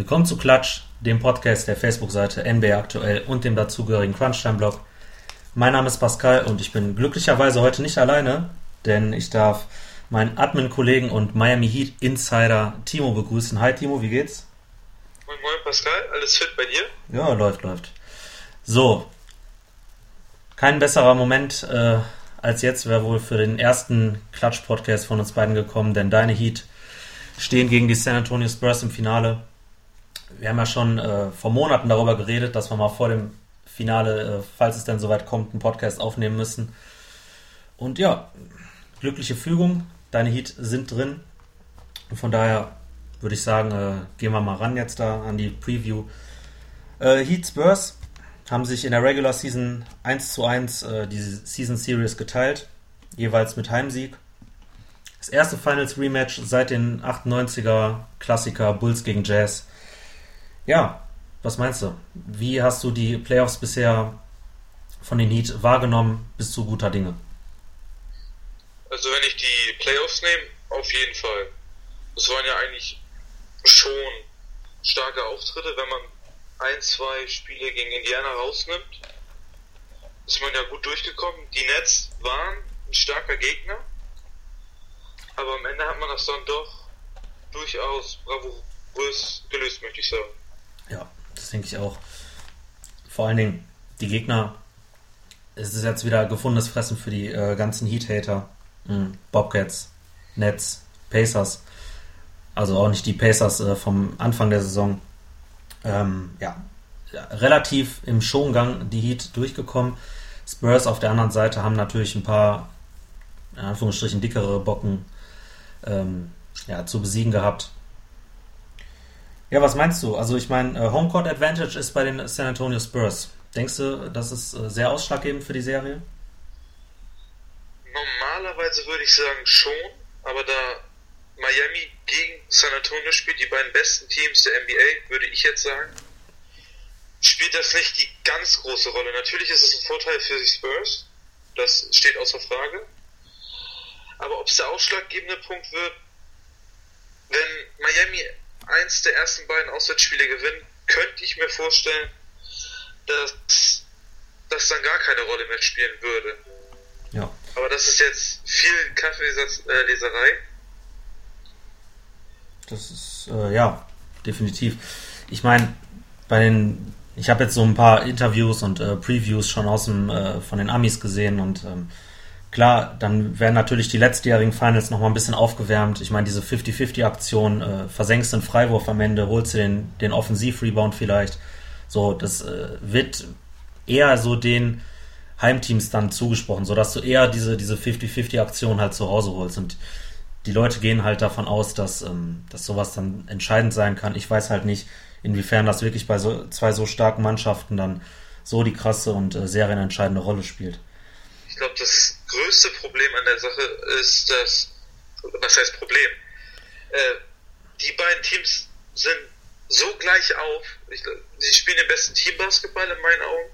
Willkommen zu Klatsch, dem Podcast der Facebook-Seite NBA aktuell und dem dazugehörigen Crunchtime-Blog. Mein Name ist Pascal und ich bin glücklicherweise heute nicht alleine, denn ich darf meinen Admin-Kollegen und Miami Heat Insider Timo begrüßen. Hi Timo, wie geht's? Moin Moin Pascal, alles fit bei dir? Ja, läuft, läuft. So, kein besserer Moment äh, als jetzt wäre wohl für den ersten Klatsch-Podcast von uns beiden gekommen, denn deine Heat stehen gegen die San Antonio Spurs im Finale wir haben ja schon äh, vor Monaten darüber geredet, dass wir mal vor dem Finale, äh, falls es denn soweit kommt, einen Podcast aufnehmen müssen. Und ja, glückliche Fügung. Deine Heat sind drin. Und von daher würde ich sagen, äh, gehen wir mal ran jetzt da an die Preview. Äh, Heat Spurs haben sich in der Regular Season 1 zu 1 äh, die Season Series geteilt, jeweils mit Heimsieg. Das erste Finals Rematch seit den 98er Klassiker Bulls gegen Jazz ja, was meinst du? Wie hast du die Playoffs bisher von den Heat wahrgenommen? Bist du guter Dinge? Also wenn ich die Playoffs nehme, auf jeden Fall. Das waren ja eigentlich schon starke Auftritte, wenn man ein, zwei Spiele gegen Indiana rausnimmt. Ist man ja gut durchgekommen. Die Nets waren ein starker Gegner, aber am Ende hat man das dann doch durchaus bravourös gelöst, möchte ich sagen. Ja, das denke ich auch. Vor allen Dingen die Gegner. Es ist jetzt wieder gefundenes Fressen für die äh, ganzen Heat-Hater. Mhm. Bobcats, Nets, Pacers. Also auch nicht die Pacers äh, vom Anfang der Saison. Ähm, ja, relativ im Schongang die Heat durchgekommen. Spurs auf der anderen Seite haben natürlich ein paar, in Anführungsstrichen, dickere Bocken ähm, ja, zu besiegen gehabt. Ja, was meinst du? Also ich meine, äh, Homecourt Advantage ist bei den San Antonio Spurs. Denkst du, das ist äh, sehr ausschlaggebend für die Serie? Normalerweise würde ich sagen schon, aber da Miami gegen San Antonio spielt, die beiden besten Teams der NBA, würde ich jetzt sagen, spielt das nicht die ganz große Rolle. Natürlich ist es ein Vorteil für die Spurs, das steht außer Frage. Aber ob es der ausschlaggebende Punkt wird, wenn Miami eins der ersten beiden Auswärtsspiele gewinnen, könnte ich mir vorstellen, dass das dann gar keine Rolle mehr spielen würde. Ja. Aber das ist jetzt viel Kaffeeleserei. Das ist, äh, ja, definitiv. Ich meine, bei den, ich habe jetzt so ein paar Interviews und äh, Previews schon aus dem, äh, von den Amis gesehen und ähm, Klar, dann werden natürlich die letztjährigen Finals nochmal ein bisschen aufgewärmt. Ich meine, diese 50-50-Aktion, äh, versenkst den Freiwurf am Ende, holst du den, den Offensiv-Rebound vielleicht. So, das äh, wird eher so den Heimteams dann zugesprochen, sodass du eher diese, diese 50-50-Aktion halt zu Hause holst. Und die Leute gehen halt davon aus, dass, ähm, dass sowas dann entscheidend sein kann. Ich weiß halt nicht, inwiefern das wirklich bei so, zwei so starken Mannschaften dann so die krasse und äh, serienentscheidende Rolle spielt. Ich glaube, das größte Problem an der Sache ist, dass, was heißt Problem? Äh, die beiden Teams sind so gleich auf. Ich, sie spielen den besten Teambasketball in meinen Augen.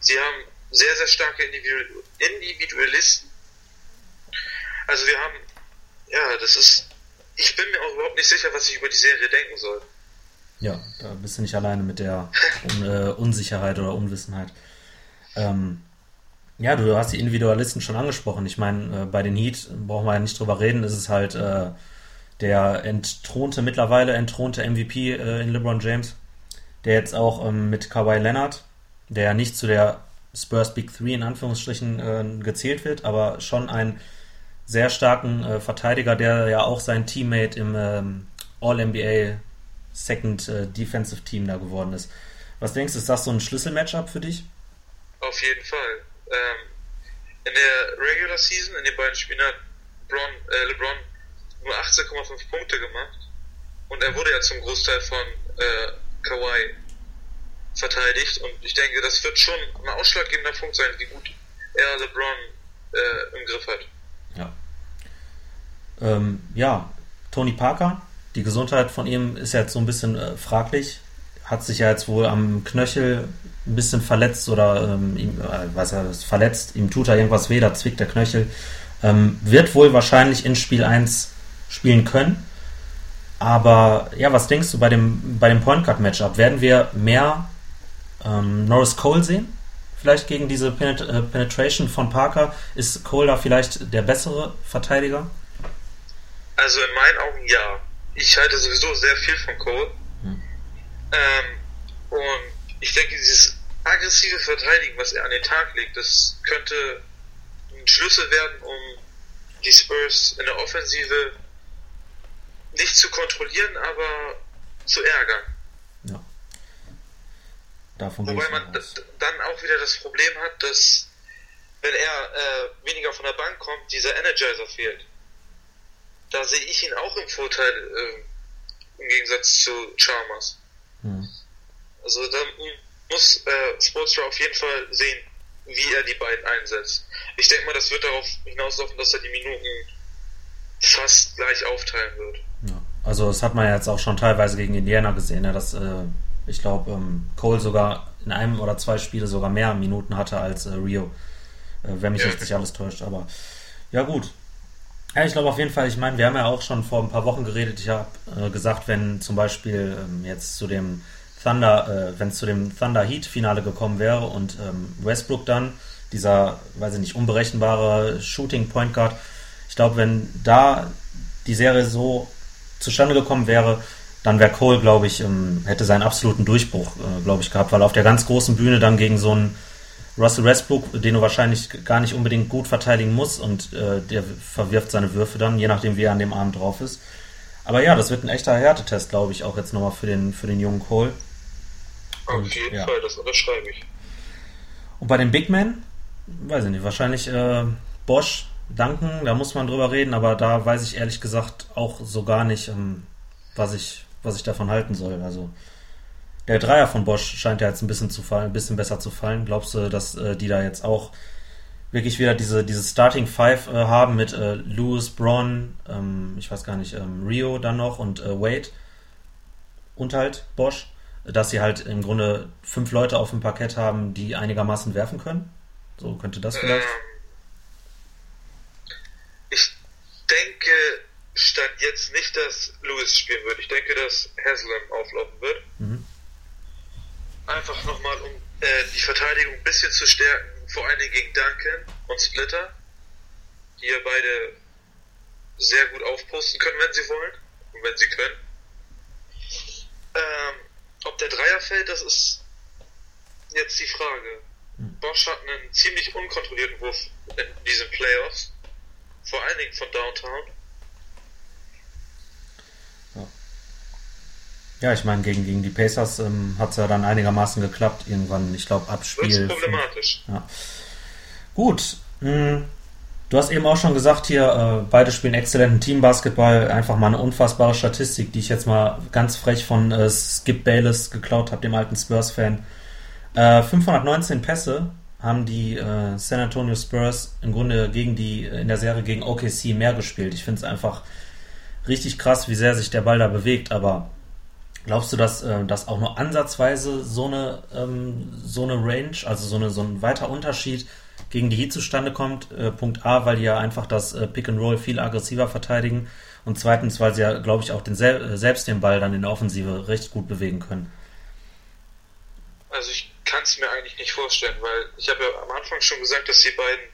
Sie haben sehr, sehr starke Individu Individualisten. Also wir haben, ja, das ist, ich bin mir auch überhaupt nicht sicher, was ich über die Serie denken soll. Ja, da bist du nicht alleine mit der Un äh, Unsicherheit oder Unwissenheit. Ähm, ja, du hast die Individualisten schon angesprochen. Ich meine, äh, bei den Heat brauchen wir ja nicht drüber reden, ist es halt äh, der entthronte, mittlerweile entthronte MVP äh, in LeBron James, der jetzt auch ähm, mit Kawhi Leonard, der ja nicht zu der Spurs Big Three in Anführungsstrichen äh, gezählt wird, aber schon einen sehr starken äh, Verteidiger, der ja auch sein Teammate im ähm, All-NBA Second Defensive Team da geworden ist. Was denkst du, ist das so ein Schlüsselmatchup für dich? Auf jeden Fall ähm, in der Regular Season, in den beiden Spielen hat Bron, äh, LeBron nur 18,5 Punkte gemacht. Und er wurde ja zum Großteil von äh, Kawhi verteidigt. Und ich denke, das wird schon ein ausschlaggebender Punkt sein, wie gut er LeBron äh, im Griff hat. Ja. Ähm, ja, Tony Parker, die Gesundheit von ihm ist jetzt so ein bisschen äh, fraglich. Hat sich ja jetzt wohl am Knöchel ein bisschen verletzt oder ähm, ihm, äh, was er ist verletzt, ihm tut da irgendwas weh, da zwickt der Knöchel. Ähm, wird wohl wahrscheinlich in Spiel 1 spielen können. Aber ja, was denkst du bei dem, bei dem Point Guard Matchup? Werden wir mehr ähm, Norris Cole sehen? Vielleicht gegen diese Penet äh, Penetration von Parker? Ist Cole da vielleicht der bessere Verteidiger? Also in meinen Augen ja. Ich halte sowieso sehr viel von Cole. Hm. Ähm, und ich denke, dieses aggressive Verteidigen, was er an den Tag legt, das könnte ein Schlüssel werden, um die Spurs in der Offensive nicht zu kontrollieren, aber zu ärgern. Ja. Davon Wobei man dann auch wieder das Problem hat, dass wenn er äh, weniger von der Bank kommt, dieser Energizer fehlt. Da sehe ich ihn auch im Vorteil äh, im Gegensatz zu Chalmers. Hm. Also da muss äh, Sportstra auf jeden Fall sehen, wie er die beiden einsetzt. Ich denke mal, das wird darauf hinauslaufen, dass er die Minuten fast gleich aufteilen wird. Ja. Also das hat man ja jetzt auch schon teilweise gegen Indiana gesehen, ja, dass äh, ich glaube ähm, Cole sogar in einem oder zwei Spiele sogar mehr Minuten hatte als äh, Rio, äh, wenn mich ja, jetzt nicht alles täuscht. Aber ja gut. Ja, ich glaube auf jeden Fall, ich meine, wir haben ja auch schon vor ein paar Wochen geredet. Ich habe äh, gesagt, wenn zum Beispiel ähm, jetzt zu dem Thunder, äh, wenn es zu dem Thunder Heat Finale gekommen wäre und ähm, Westbrook dann, dieser, weiß ich nicht, unberechenbare Shooting Point Guard, ich glaube, wenn da die Serie so zustande gekommen wäre, dann wäre Cole, glaube ich, ähm, hätte seinen absoluten Durchbruch, äh, glaube ich, gehabt, weil auf der ganz großen Bühne dann gegen so einen Russell Westbrook, den du wahrscheinlich gar nicht unbedingt gut verteidigen musst und äh, der verwirft seine Würfe dann, je nachdem, wie er an dem Abend drauf ist. Aber ja, das wird ein echter Härtetest, glaube ich, auch jetzt nochmal für den, für den jungen Cole. Auf jeden ja. Fall, das unterschreibe ich. Und bei den Big Men, weiß ich nicht, wahrscheinlich äh, Bosch, Danken, da muss man drüber reden, aber da weiß ich ehrlich gesagt auch so gar nicht, ähm, was, ich, was ich davon halten soll. Also der Dreier von Bosch scheint ja jetzt ein bisschen zu fallen, ein bisschen besser zu fallen. Glaubst du, dass äh, die da jetzt auch wirklich wieder diese, diese Starting Five äh, haben mit äh, Lewis, Braun, ähm, ich weiß gar nicht, ähm, Rio dann noch und äh, Wade und halt Bosch? Dass sie halt im Grunde fünf Leute auf dem Parkett haben, die einigermaßen werfen können? So könnte das vielleicht. Ähm, ich denke, stand jetzt nicht, dass Lewis spielen wird. Ich denke, dass Haslam auflaufen wird. Mhm. Einfach nochmal, um äh, die Verteidigung ein bisschen zu stärken, vor allen Dingen gegen Duncan und Splitter, die ja beide sehr gut aufposten können, wenn sie wollen und wenn sie können. Ähm, ob der Dreier fällt, das ist jetzt die Frage. Hm. Bosch hat einen ziemlich unkontrollierten Wurf in diesen Playoffs. Vor allen Dingen von Downtown. Ja, ich meine, gegen, gegen die Pacers ähm, hat es ja dann einigermaßen geklappt. Irgendwann, ich glaube, Abspiel. Das ist problematisch. Ja. Gut. Mh, hm. Du hast eben auch schon gesagt hier, äh, beide spielen exzellenten Teambasketball. Einfach mal eine unfassbare Statistik, die ich jetzt mal ganz frech von äh, Skip Bayless geklaut habe, dem alten Spurs-Fan. Äh, 519 Pässe haben die äh, San Antonio Spurs im Grunde gegen die in der Serie gegen OKC mehr gespielt. Ich finde es einfach richtig krass, wie sehr sich der Ball da bewegt. Aber glaubst du, dass, äh, dass auch nur ansatzweise so eine ähm, so eine Range, also so eine so ein weiter Unterschied gegen die Heat zustande kommt. Äh, Punkt A, weil die ja einfach das äh, Pick and Roll viel aggressiver verteidigen und zweitens, weil sie ja, glaube ich, auch den sel äh, selbst den Ball dann in der Offensive recht gut bewegen können. Also ich kann es mir eigentlich nicht vorstellen, weil ich habe ja am Anfang schon gesagt, dass die beiden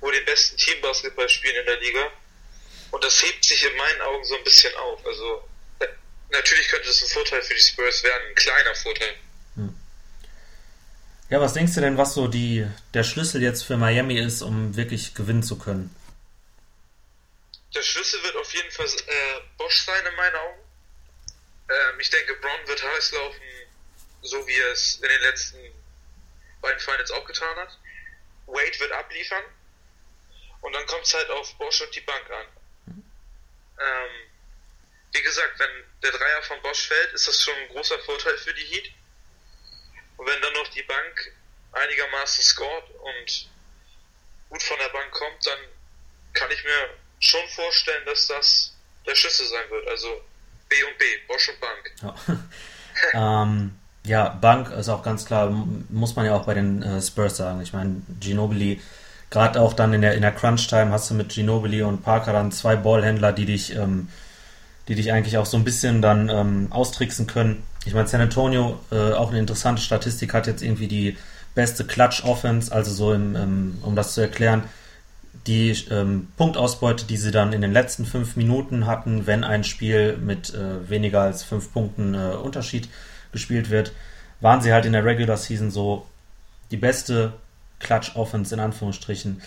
wohl den besten Teambasketball spielen in der Liga und das hebt sich in meinen Augen so ein bisschen auf. Also äh, natürlich könnte das ein Vorteil für die Spurs werden, ein kleiner Vorteil. Ja, was denkst du denn, was so die, der Schlüssel jetzt für Miami ist, um wirklich gewinnen zu können? Der Schlüssel wird auf jeden Fall äh, Bosch sein in meinen Augen. Ähm, ich denke, Braun wird heiß laufen, so wie er es in den letzten beiden Finals auch getan hat. Wade wird abliefern. Und dann kommt es halt auf Bosch und die Bank an. Ähm, wie gesagt, wenn der Dreier von Bosch fällt, ist das schon ein großer Vorteil für die Heat. Und wenn dann noch die Bank einigermaßen scored und gut von der Bank kommt, dann kann ich mir schon vorstellen, dass das der Schlüssel sein wird. Also B und B, Bosch und Bank. Ja, ähm, ja Bank ist auch ganz klar, muss man ja auch bei den äh, Spurs sagen. Ich meine, Ginobili, gerade auch dann in der, in der Crunch-Time hast du mit Ginobili und Parker dann zwei Ballhändler, die dich ähm, die dich eigentlich auch so ein bisschen dann ähm, austricksen können. Ich meine, San Antonio, äh, auch eine interessante Statistik, hat jetzt irgendwie die beste Clutch-Offense, also so, im, ähm, um das zu erklären, die ähm, Punktausbeute, die sie dann in den letzten fünf Minuten hatten, wenn ein Spiel mit äh, weniger als fünf Punkten äh, Unterschied gespielt wird, waren sie halt in der Regular Season so die beste Clutch-Offense in Anführungsstrichen.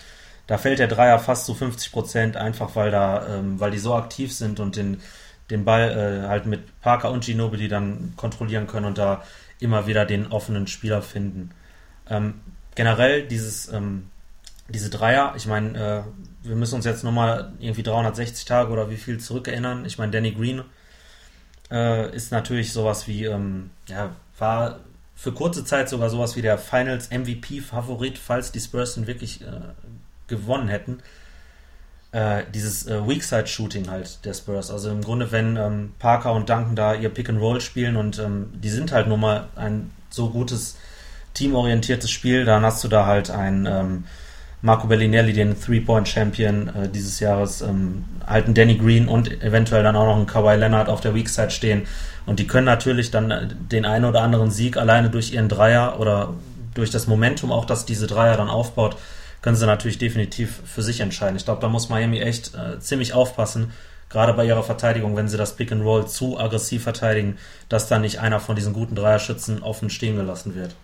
Da fällt der Dreier fast zu 50 Prozent, einfach weil da, ähm, weil die so aktiv sind und den, den Ball äh, halt mit Parker und Ginobili dann kontrollieren können und da immer wieder den offenen Spieler finden. Ähm, generell dieses, ähm, diese Dreier, ich meine, äh, wir müssen uns jetzt nochmal irgendwie 360 Tage oder wie viel zurückerinnern. Ich meine, Danny Green äh, ist natürlich sowas wie, ähm, ja, war für kurze Zeit sogar sowas wie der Finals MVP-Favorit, falls die Spurs ihn wirklich äh, gewonnen hätten. Äh, dieses äh, Weakside-Shooting halt der Spurs. Also im Grunde, wenn ähm, Parker und Duncan da ihr Pick-and-Roll spielen und ähm, die sind halt nun mal ein so gutes teamorientiertes Spiel, dann hast du da halt ein ähm, Marco Bellinelli, den Three-Point-Champion äh, dieses Jahres, ähm, halt einen Danny Green und eventuell dann auch noch einen Kawhi Leonard auf der Weakside stehen. Und die können natürlich dann äh, den einen oder anderen Sieg alleine durch ihren Dreier oder durch das Momentum auch, dass diese Dreier dann aufbaut, können sie natürlich definitiv für sich entscheiden. Ich glaube, da muss Miami echt äh, ziemlich aufpassen, gerade bei ihrer Verteidigung, wenn sie das Pick and Roll zu aggressiv verteidigen, dass da nicht einer von diesen guten Dreierschützen offen stehen gelassen wird.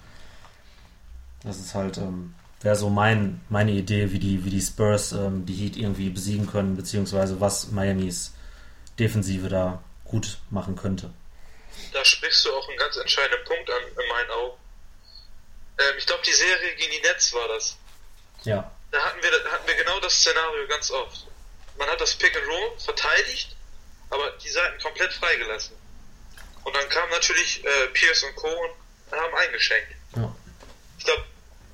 Das ist halt, ähm, wäre so mein, meine Idee, wie die, wie die Spurs ähm, die Heat irgendwie besiegen können, beziehungsweise was Miamis Defensive da gut machen könnte. Da sprichst du auch einen ganz entscheidenden Punkt an, in meinen Augen. Ähm, ich glaube, die Serie gegen die Nets war das. Ja. Da hatten wir, hatten wir genau das Szenario ganz oft. Man hat das Pick and Roll verteidigt, aber die Seiten komplett freigelassen. Und dann kam natürlich äh, Pierce und Co. und haben eingeschenkt. Ja. Ich glaube,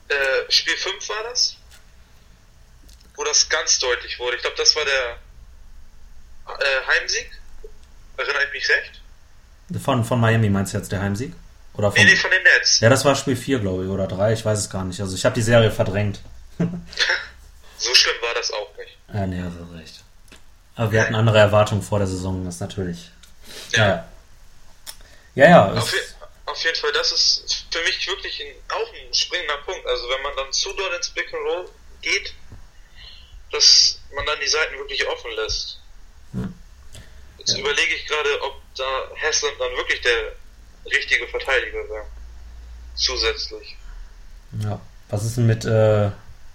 äh, Spiel 5 war das, wo das ganz deutlich wurde. Ich glaube, das war der äh, Heimsieg. Erinnere ich mich recht? Von, von Miami meinst du jetzt der Heimsieg? Oder von, nee, nee, von den Nets. Ja, das war Spiel 4, glaube ich, oder 3, ich weiß es gar nicht. Also ich habe die Serie verdrängt. so schlimm war das auch nicht. Ja, nee, hast du recht. Aber wir hatten andere Erwartungen vor der Saison, das natürlich. Ja. Ja, ja. auf, auf, jeden Fall, das ist für mich wirklich ein, auch ein springender Punkt. Also wenn man dann zu dort ins Pick and Roll geht, dass man dann die Seiten wirklich offen lässt. Hm. Jetzt ja. überlege ich gerade, ob da Haslam dann wirklich der richtige Verteidiger wäre. Zusätzlich. Ja. Was ist denn mit äh,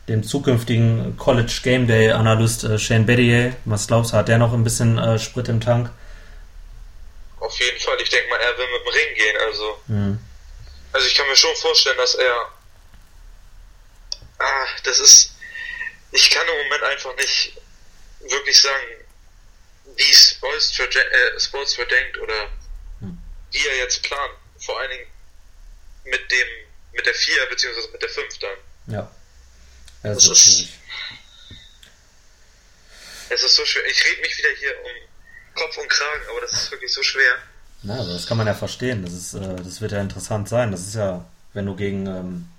dem zukünftigen College Game Day Analyst äh, Shane Bettier. Was glaubst du, hat der noch ein bisschen äh, Sprit im Tank? Auf jeden Fall. Ich denke mal, er will mit dem Ring gehen. Also, mhm. also ich kann mir schon vorstellen, dass er. Ah, das ist. Ich kann im Moment einfach nicht wirklich sagen, wie Sportstra äh, denkt oder mhm. wie er jetzt plant. Vor allen Dingen mit dem mit der 4 bzw. mit der 5 dann. Ja. Ja, das ist, es ist so schwer. Ich rede mich wieder hier um Kopf und Kragen, aber das ist wirklich so schwer. Na, aber das kann man ja verstehen. Das, ist, äh, das wird ja interessant sein. Das ist ja, wenn du gegen, ähm,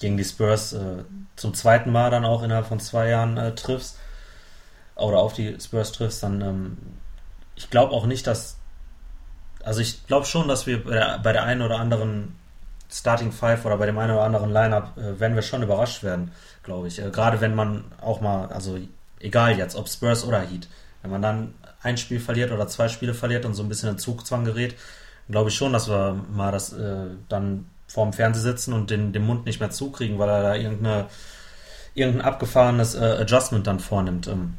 gegen die Spurs äh, zum zweiten Mal dann auch innerhalb von zwei Jahren äh, triffst oder auf die Spurs triffst, dann ähm, ich glaube auch nicht, dass also ich glaube schon, dass wir bei der, bei der einen oder anderen Starting Five oder bei dem einen oder anderen Lineup äh, werden wir schon überrascht werden glaube ich. Äh, gerade wenn man auch mal, also egal jetzt, ob Spurs oder Heat, wenn man dann ein Spiel verliert oder zwei Spiele verliert und so ein bisschen in Zugzwang gerät, glaube ich schon, dass wir mal das äh, dann vorm Fernseher sitzen und den, den Mund nicht mehr zukriegen, weil er da irgendeine, irgendein abgefahrenes äh, Adjustment dann vornimmt. Ähm,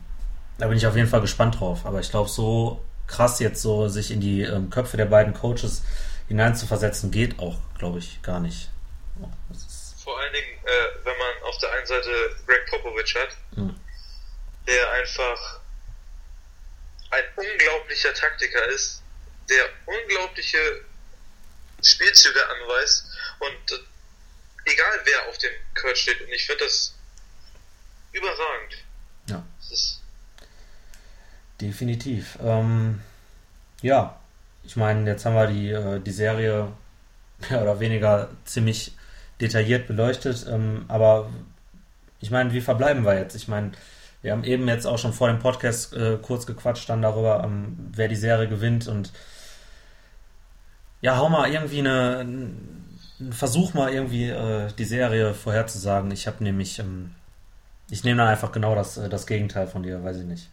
da bin ich auf jeden Fall gespannt drauf. Aber ich glaube, so krass jetzt so sich in die ähm, Köpfe der beiden Coaches hineinzuversetzen, geht auch, glaube ich, gar nicht. Oh, Vor allen Dingen, äh, wenn man auf der einen Seite Greg Popovich hat, mhm. der einfach ein unglaublicher Taktiker ist, der unglaubliche Spielzüge anweist und äh, egal wer auf dem Court steht, und ich finde das überragend. Ja. Definitiv. Ähm, ja, ich meine, jetzt haben wir die, äh, die Serie mehr oder weniger ziemlich detailliert beleuchtet. Ähm, aber ich meine, wie verbleiben wir jetzt? Ich meine, Wir haben eben jetzt auch schon vor dem Podcast äh, kurz gequatscht dann darüber, ähm, wer die Serie gewinnt und ja, hau mal irgendwie eine, einen Versuch mal irgendwie äh, die Serie vorherzusagen. Ich habe nämlich, ähm, ich nehme dann einfach genau das, äh, das Gegenteil von dir, weiß ich nicht.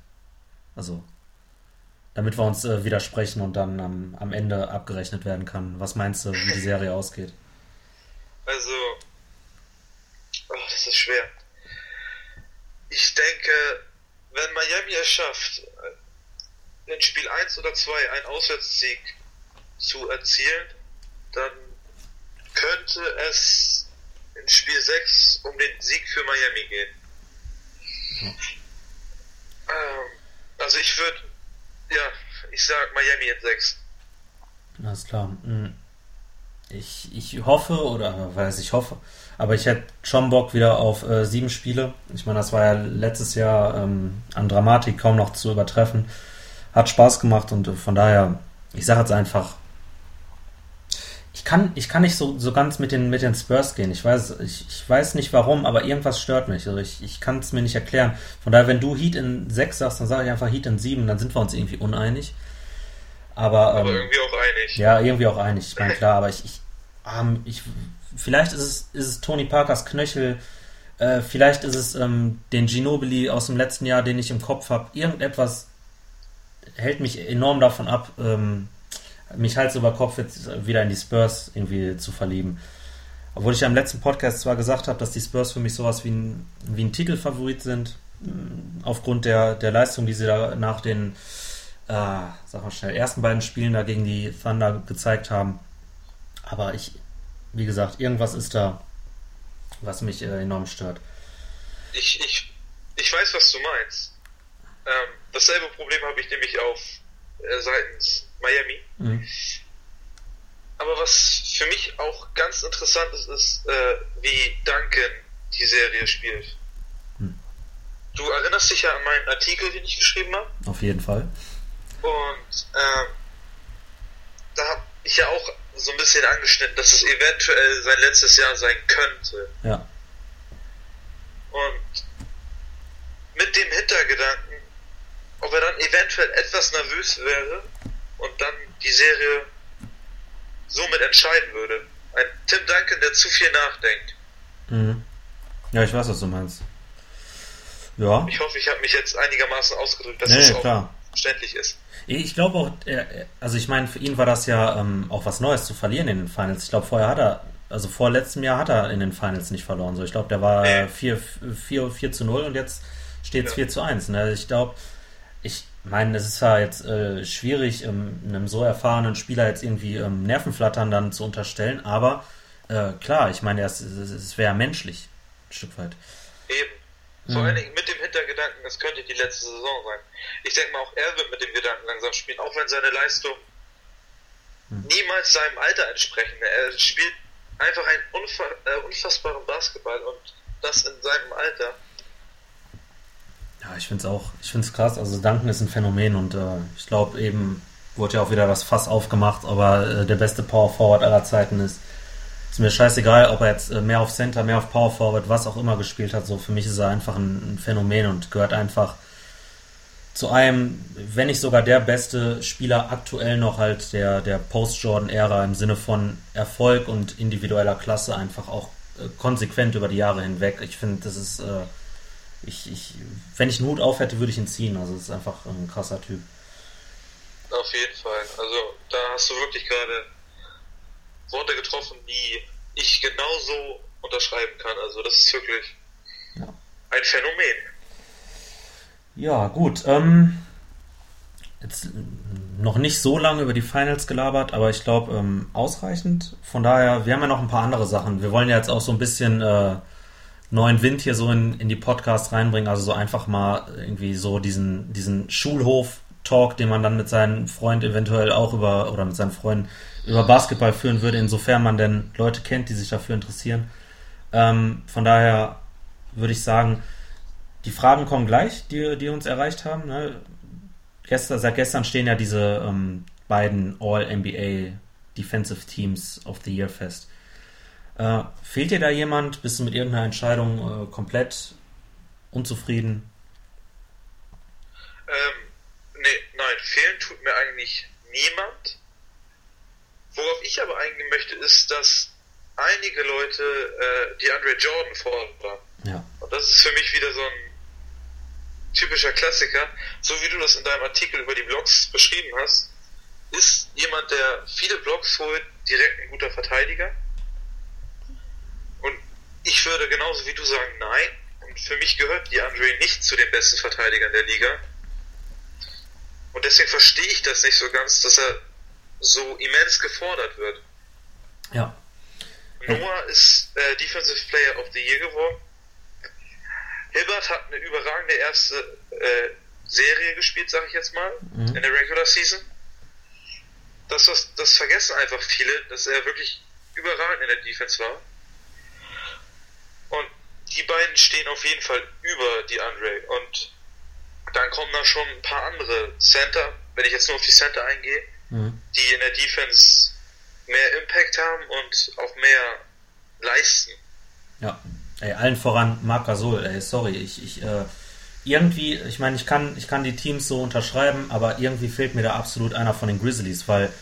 Also, damit wir uns äh, widersprechen und dann am, am Ende abgerechnet werden kann. Was meinst du, wie die Serie ausgeht? Also, oh, das ist schwer. Ich denke, wenn Miami es schafft, in Spiel 1 oder 2 einen Auswärtssieg zu erzielen, dann könnte es in Spiel 6 um den Sieg für Miami gehen. Hm. Ähm, also ich würde, ja, ich sag Miami in 6. Alles klar. Hm. Ich, ich hoffe, oder weiß ich hoffe, aber ich hätte schon Bock wieder auf äh, sieben Spiele. Ich meine, das war ja letztes Jahr ähm, an Dramatik kaum noch zu übertreffen. Hat Spaß gemacht und äh, von daher, ich sage jetzt einfach, kann, ich kann nicht so, so ganz mit den, mit den Spurs gehen. Ich weiß, ich, ich weiß nicht warum, aber irgendwas stört mich. Also ich, ich kann es mir nicht erklären. Von daher, wenn du Heat in 6 sagst, dann sage ich einfach Heat in 7, dann sind wir uns irgendwie uneinig. Aber, aber ähm, irgendwie auch einig. Ja, irgendwie auch einig. Ich meine, klar, aber ich, ich, ähm, ich vielleicht ist es, ist es Tony Parkers Knöchel, äh, vielleicht ist es ähm, den Ginobili aus dem letzten Jahr, den ich im Kopf habe. Irgendetwas hält mich enorm davon ab, ähm, mich Hals über Kopf jetzt wieder in die Spurs irgendwie zu verlieben. Obwohl ich ja im letzten Podcast zwar gesagt habe, dass die Spurs für mich sowas wie ein, wie ein Titelfavorit sind, mm, aufgrund der, der Leistung, die sie da nach den äh, sag mal schnell, ersten beiden Spielen da gegen die Thunder gezeigt haben. Aber ich, wie gesagt, irgendwas ist da, was mich äh, enorm stört. Ich, ich, ich weiß, was du meinst. Ähm, dasselbe Problem habe ich nämlich auf äh, seitens Miami. Mhm. Aber was für mich auch ganz interessant ist, ist, äh, wie Duncan die Serie spielt. Mhm. Du erinnerst dich ja an meinen Artikel, den ich geschrieben habe? Auf jeden Fall. Und ähm, da habe ich ja auch so ein bisschen angeschnitten, dass es eventuell sein letztes Jahr sein könnte. Ja. Und mit dem Hintergedanken, ob er dann eventuell etwas nervös wäre und dann die Serie somit entscheiden würde. Ein Tim Duncan, der zu viel nachdenkt. Mhm. Ja, ich weiß, was du meinst. Ja. Ich hoffe, ich habe mich jetzt einigermaßen ausgedrückt, dass nee, es auch klar. verständlich ist. Ich glaube auch, also ich meine, für ihn war das ja ähm, auch was Neues zu verlieren in den Finals. Ich glaube, vorher hat er, also vor letztem Jahr hat er in den Finals nicht verloren. So, ich glaube, der war nee. 4, 4, 4 zu 0 und jetzt steht es ja. 4 zu 1. Ne? Ich glaube, ich meine, es ist ja jetzt äh, schwierig, ähm, einem so erfahrenen Spieler jetzt irgendwie ähm, Nervenflattern dann zu unterstellen, aber äh, klar, ich meine, es, es wäre menschlich, ein Stück weit. Eben. Vor mhm. allen Dingen mit dem Hintergedanken, das könnte die letzte Saison sein. Ich denke mal, auch er wird mit dem Gedanken langsam spielen, auch wenn seine Leistung mhm. niemals seinem Alter entsprechen. Er spielt einfach einen äh, unfassbaren Basketball und das in seinem Alter. Ja, ich finde es auch, ich finde es krass. Also Duncan ist ein Phänomen und äh, ich glaube eben, wurde ja auch wieder das Fass aufgemacht, aber äh, der beste Power Forward aller Zeiten ist. Ist mir scheißegal, ob er jetzt äh, mehr auf Center, mehr auf Power Forward, was auch immer gespielt hat. So für mich ist er einfach ein, ein Phänomen und gehört einfach zu einem, wenn nicht sogar der beste Spieler aktuell noch halt der, der Post-Jordan-Ära im Sinne von Erfolg und individueller Klasse einfach auch äh, konsequent über die Jahre hinweg. Ich finde, das ist, äh, ich, ich, wenn ich einen Hut auf hätte, würde ich ihn ziehen. Also, es ist einfach ein krasser Typ. Auf jeden Fall. Also, da hast du wirklich gerade Worte getroffen, die ich genauso unterschreiben kann. Also das ist wirklich ja. ein Phänomen. Ja, gut. Ähm, jetzt noch nicht so lange über die Finals gelabert, aber ich glaube ähm, ausreichend. Von daher, wir haben ja noch ein paar andere Sachen. Wir wollen ja jetzt auch so ein bisschen äh, neuen Wind hier so in, in die Podcasts reinbringen. Also so einfach mal irgendwie so diesen, diesen Schulhof-Talk, den man dann mit seinen Freunden eventuell auch über oder mit seinen Freunden über Basketball führen würde, insofern man denn Leute kennt, die sich dafür interessieren. Ähm, von daher würde ich sagen, die Fragen kommen gleich, die, die uns erreicht haben. Ne? Gestern, seit gestern stehen ja diese ähm, beiden All-NBA Defensive Teams of the Year fest. Äh, fehlt dir da jemand? Bist du mit irgendeiner Entscheidung äh, komplett unzufrieden? Ähm, nee, nein, fehlen tut mir eigentlich niemand. Worauf ich aber eingehen möchte, ist, dass einige Leute äh, die Andre Jordan fordern. Ja. Und das ist für mich wieder so ein typischer Klassiker. So wie du das in deinem Artikel über die Blogs beschrieben hast, ist jemand, der viele Blogs holt, direkt ein guter Verteidiger. Ich würde genauso wie du sagen, nein. Und für mich gehört die Andre nicht zu den besten Verteidigern der Liga. Und deswegen verstehe ich das nicht so ganz, dass er so immens gefordert wird. Ja. Noah ist äh, Defensive Player of the Year geworden. Hilbert hat eine überragende erste äh, Serie gespielt, sag ich jetzt mal, Mhm. in der Regular Season. Das, was, das vergessen einfach viele, dass er wirklich überragend in der Defense war. Und die beiden stehen auf jeden Fall über die Andre. Und dann kommen da schon ein paar andere Center, wenn ich jetzt nur auf die Center eingehe, Mhm. die in der Defense mehr Impact haben und auch mehr leisten. Ja. Ey, allen voran Marc Gasol, ey, sorry, ich, ich, äh, irgendwie, ich meine, ich kann, ich kann die Teams so unterschreiben, aber irgendwie fehlt mir da absolut einer von den Grizzlies, weil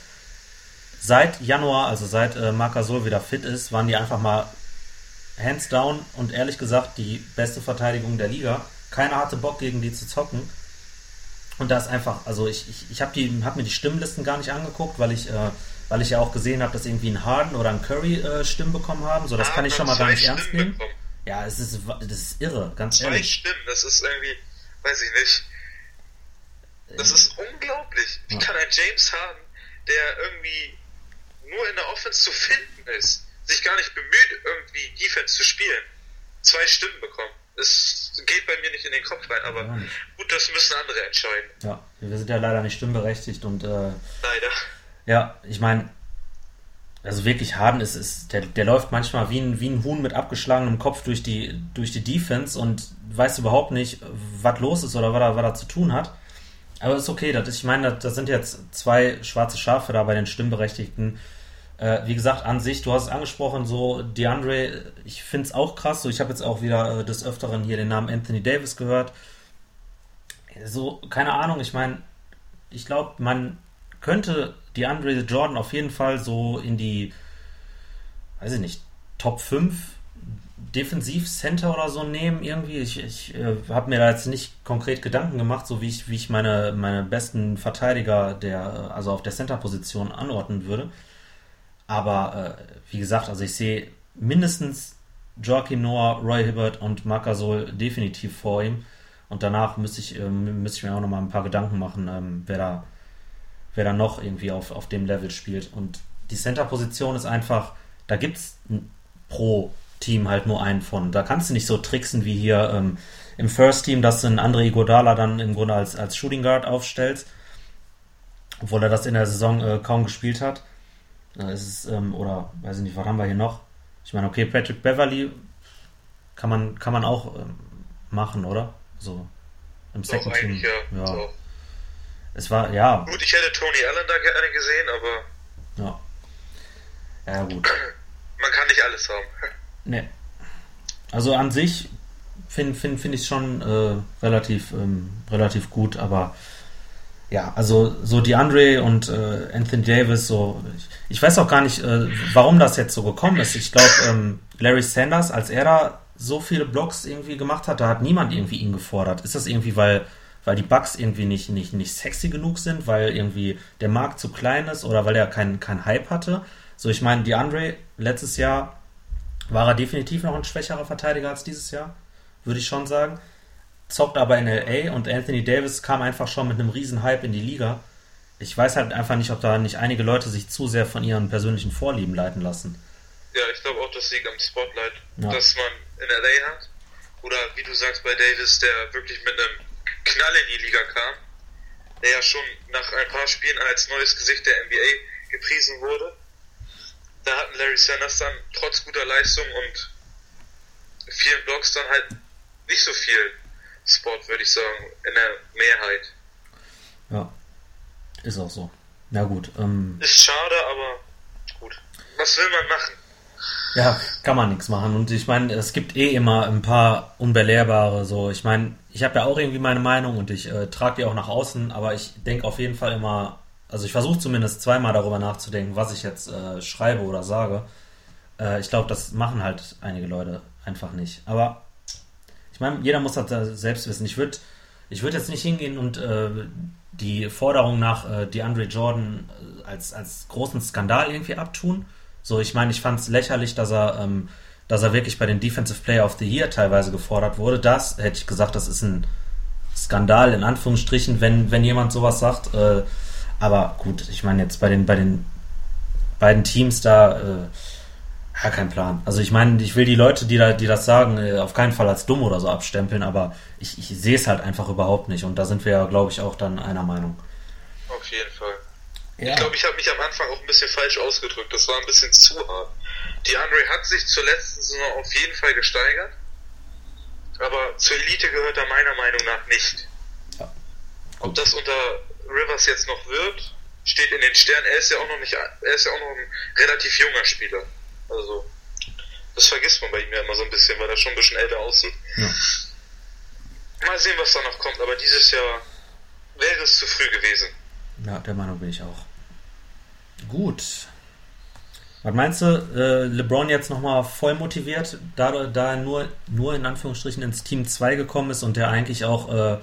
seit Januar, also seit äh, Marc Gasol wieder fit ist, waren die einfach mal hands down und ehrlich gesagt die beste Verteidigung der Liga. Keiner hatte Bock gegen die zu zocken. Und da ist einfach, also ich, ich, ich habe die, hab mir die Stimmlisten gar nicht angeguckt, weil ich, äh, weil ich ja auch gesehen habe, dass irgendwie ein Harden oder ein Curry äh, Stimmen bekommen haben. So, das kann ich schon mal gar nicht ernst Stimmen nehmen. bekommen. Ja, es ist, das ist irre, ganz Zwei ehrlich. Stimmen, das ist irgendwie, weiß ich nicht. Das ist unglaublich. Wie Ja. kann ein James Harden, der irgendwie nur in der Offense zu finden ist, sich gar nicht bemüht, irgendwie Defense zu spielen, zwei Stimmen bekommen? Es geht bei mir nicht in den Kopf rein, aber Ja, gut, das müssen andere entscheiden. Ja, wir sind ja leider nicht stimmberechtigt und äh, Leider. ja, ich meine, also wirklich Harden ist, ist der, der läuft manchmal wie ein, wie ein Huhn mit abgeschlagenem Kopf durch die, durch die Defense und weiß überhaupt nicht, was los ist oder was er, was er zu tun hat. Aber ist okay, das ich meine, das, das sind jetzt zwei schwarze Schafe da bei den Stimmberechtigten. Äh, wie gesagt, an sich, du hast es angesprochen, so DeAndre, ich finde es auch krass. So, ich habe jetzt auch wieder äh, des Öfteren hier den Namen Anthony Davis gehört. So, keine Ahnung, ich meine, ich glaube, man könnte DeAndre Jordan auf jeden Fall so in die, weiß ich nicht, Top 5 Defensivcenter oder so nehmen irgendwie. Ich, ich äh, habe mir da jetzt nicht konkret Gedanken gemacht, so wie ich, wie ich meine, meine besten Verteidiger der, also auf der Center-Position anordnen würde. Aber äh, wie gesagt, also ich sehe mindestens Joaquin Noah, Roy Hibbert und Marc Gasol definitiv vor ihm. Und danach müsste ich, ähm, müsste ich mir auch noch mal ein paar Gedanken machen, ähm, wer da, wer da noch irgendwie auf, auf dem Level spielt. Und die Center-Position ist einfach, da gibt es pro Team halt nur einen von. Da kannst du nicht so tricksen wie hier ähm, im First Team, dass du einen André Iguodala dann im Grunde als, als Shooting Guard aufstellst. Obwohl er das in der Saison äh, kaum gespielt hat. Es ist, ähm, oder weiß ich nicht, was haben wir hier noch? Ich meine, okay, Patrick Beverly kann man, kann man auch ähm, machen, oder? So im Doch, Second Team. eigentlich ja. ja. So. Es war, ja, Gut, ich hätte Tony Allen da gerne gesehen, aber ja. Ja, gut. man kann nicht alles haben. Ne. Also an sich finde find, find ich es schon äh, relativ, ähm, relativ gut, aber ja, also so die Andre und äh, Anthony Davis, so ich, ich weiß auch gar nicht, äh, warum das jetzt so gekommen ist. Ich glaube, ähm, Larry Sanders, als er da so viele Blocks irgendwie gemacht hat, da hat niemand irgendwie ihn gefordert. Ist das irgendwie, weil, weil die Bugs irgendwie nicht, nicht, nicht sexy genug sind, weil irgendwie der Markt zu klein ist oder weil er keinen kein Hype hatte? So, ich meine, die Andre letztes Jahr war er definitiv noch ein schwächerer Verteidiger als dieses Jahr, würde ich schon sagen. Zockt aber in LA und Anthony Davis kam einfach schon mit einem riesen Hype in die Liga. Ich weiß halt einfach nicht, ob da nicht einige Leute sich zu sehr von ihren persönlichen Vorlieben leiten lassen. Ja, ich glaube auch, das liegt am Spotlight, Ja. dass man in LA hat. Oder wie du sagst bei Davis, der wirklich mit einem Knall in die Liga kam. Der ja schon nach ein paar Spielen als neues Gesicht der NBA gepriesen wurde. Da hatten Larry Sanders dann trotz guter Leistung und vielen Blocks dann halt nicht so viel Spot, würde ich sagen, in der Mehrheit. Ja, ist auch so. Na gut, ähm, Ist schade, aber gut. Was will man machen? Ja, kann man nichts machen. Und ich meine, es gibt eh immer ein paar unbelehrbare, so. Ich meine, ich habe ja auch irgendwie meine Meinung und ich äh, trage die auch nach außen, aber ich denke auf jeden Fall immer, also ich versuche zumindest zweimal darüber nachzudenken, was ich jetzt äh, schreibe oder sage. Äh, ich glaube, das machen halt einige Leute einfach nicht. Aber ich meine, jeder muss das selbst wissen. Ich würde ich würd jetzt nicht hingehen und äh, die Forderung nach äh, DeAndre Jordan äh, als, als großen Skandal irgendwie abtun. So, ich meine, ich fand es lächerlich, dass er, ähm, dass er wirklich bei den Defensive Player of the Year teilweise gefordert wurde. Das hätte ich gesagt, das ist ein Skandal in Anführungsstrichen, wenn, wenn jemand sowas sagt. Äh, aber gut, ich meine jetzt bei den, bei den beiden Teams da, äh, ja, kein Plan. Also ich meine, ich will die Leute, die da, die das sagen, äh, auf keinen Fall als dumm oder so abstempeln, aber ich, ich sehe es halt einfach überhaupt nicht. Und da sind wir ja, glaube ich, auch dann einer Meinung. Auf jeden Fall. Ja. Ich glaube, ich habe mich am Anfang auch ein bisschen falsch ausgedrückt. Das war ein bisschen zu hart. Die Andre hat sich zur letzten Saison auf jeden Fall gesteigert, aber zur Elite gehört er meiner Meinung nach nicht. Ja. Ob das unter Rivers jetzt noch wird, steht in den Sternen. Er ist ja auch noch nicht, er ist ja auch noch ein relativ junger Spieler. Also, das vergisst man bei ihm ja immer so ein bisschen, weil er schon ein bisschen älter aussieht. Ja. Mal sehen, was da noch kommt, aber dieses Jahr wäre es zu früh gewesen. Ja, der Meinung bin ich auch. Gut. Was meinst du, äh, LeBron jetzt nochmal voll motiviert, da, da er nur, nur in Anführungsstrichen ins Team 2 gekommen ist und der eigentlich auch äh,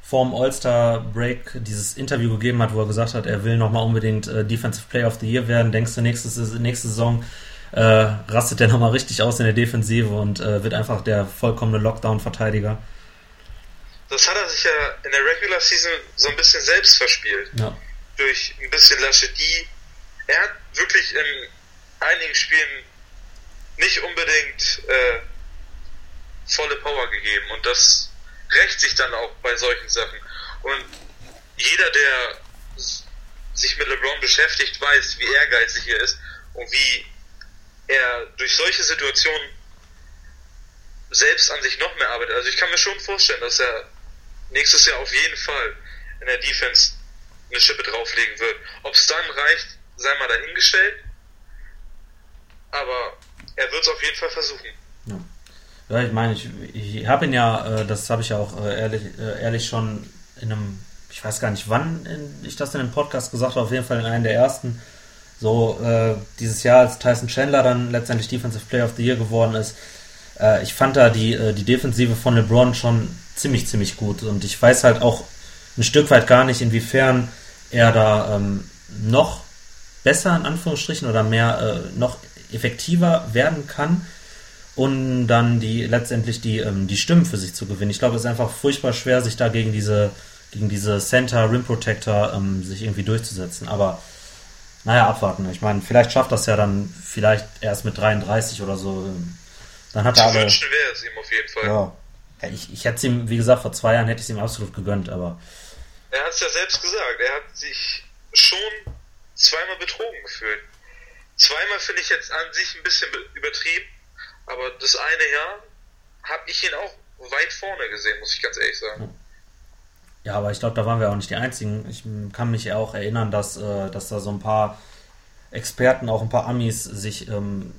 vorm All-Star-Break dieses Interview gegeben hat, wo er gesagt hat, er will nochmal unbedingt äh, Defensive Player of the Year werden. Denkst du, nächste, nächste Saison äh, rastet der nochmal richtig aus in der Defensive und äh, wird einfach der vollkommene Lockdown-Verteidiger? Das hat er sich ja in der Regular Season so ein bisschen selbst verspielt. Ja. Durch ein bisschen Lachety. Er hat wirklich in einigen Spielen nicht unbedingt äh, volle Power gegeben und das rächt sich dann auch bei solchen Sachen. Und jeder, der sich mit LeBron beschäftigt, weiß, wie ehrgeizig er ist und wie er durch solche Situationen selbst an sich noch mehr arbeitet. Also ich kann mir schon vorstellen, dass er nächstes Jahr auf jeden Fall in der Defense eine Schippe drauflegen wird. Ob es dann reicht, sei mal dahingestellt. Aber er wird es auf jeden Fall versuchen. Ja, ja ich meine, ich, ich habe ihn ja, äh, das habe ich ja auch äh, ehrlich, äh, ehrlich schon in einem, ich weiß gar nicht, wann ich das in einem Podcast gesagt habe, auf jeden Fall in einem der ersten. So äh, dieses Jahr, als Tyson Chandler dann letztendlich Defensive Player of the Year geworden ist, äh, ich fand da die, äh, die Defensive von LeBron schon ziemlich, ziemlich gut. Und ich weiß halt auch ein Stück weit gar nicht, inwiefern er da ähm, noch besser in Anführungsstrichen oder mehr äh, noch effektiver werden kann und dann die letztendlich die, ähm, die Stimmen für sich zu gewinnen. Ich glaube, es ist einfach furchtbar schwer, sich da gegen diese, gegen diese Center Rim Protector ähm, sich irgendwie durchzusetzen. Aber naja, abwarten. Ich meine, vielleicht schafft das ja dann vielleicht erst mit 33 oder so. Dann hat er aber. wünschen wäre es ihm auf jeden Fall. Ja. Ich, ich hätte es ihm, wie gesagt, vor zwei Jahren hätte ich es ihm absolut gegönnt, aber. Er hat es ja selbst gesagt, er hat sich schon zweimal betrogen gefühlt. Zweimal finde ich jetzt an sich ein bisschen übertrieben, aber das eine Jahr habe ich ihn auch weit vorne gesehen, muss ich ganz ehrlich sagen. Ja, aber ich glaube, da waren wir auch nicht die Einzigen. Ich kann mich auch erinnern, dass, äh, dass da so ein paar Experten, auch ein paar Amis, sich ähm,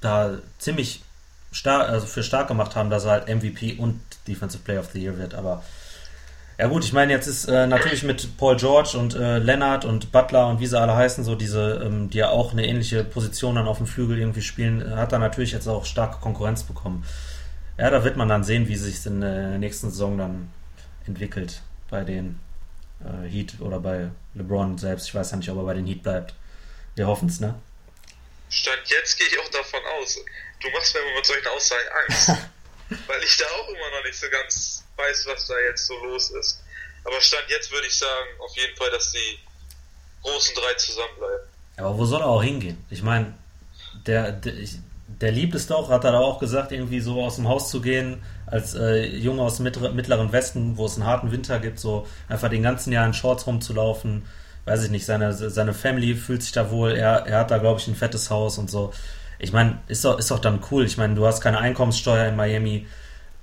da ziemlich stark, also für stark gemacht haben, dass er halt MVP und Defensive Player of the Year wird. Aber ja gut, ich meine, jetzt ist äh, natürlich mit Paul George und äh, Leonard und Butler und wie sie alle heißen, so diese, ähm, die ja auch eine ähnliche Position dann auf dem Flügel irgendwie spielen, hat er natürlich jetzt auch starke Konkurrenz bekommen. Ja, da wird man dann sehen, wie sich in der nächsten Saison dann entwickelt bei den äh, Heat oder bei LeBron selbst. Ich weiß ja nicht, ob er bei den Heat bleibt. Wir hoffen es, ne? Stand jetzt gehe ich auch davon aus. Du machst mir immer mit solchen Aussagen Angst. weil ich da auch immer noch nicht so ganz weiß, was da jetzt so los ist. Aber Stand jetzt würde ich sagen, auf jeden Fall, dass die großen drei zusammenbleiben. Aber wo soll er auch hingehen? Ich meine, der, der, der liebt es doch, hat er da auch gesagt, irgendwie so aus dem Haus zu gehen, als äh, Junge aus dem mittleren Westen, wo es einen harten Winter gibt, so einfach den ganzen Jahr in Shorts rumzulaufen. Weiß ich nicht, seine, seine Family fühlt sich da wohl, er, er hat da, glaube ich, ein fettes Haus und so. Ich meine, ist doch, ist doch dann cool. Ich meine, du hast keine Einkommenssteuer in Miami.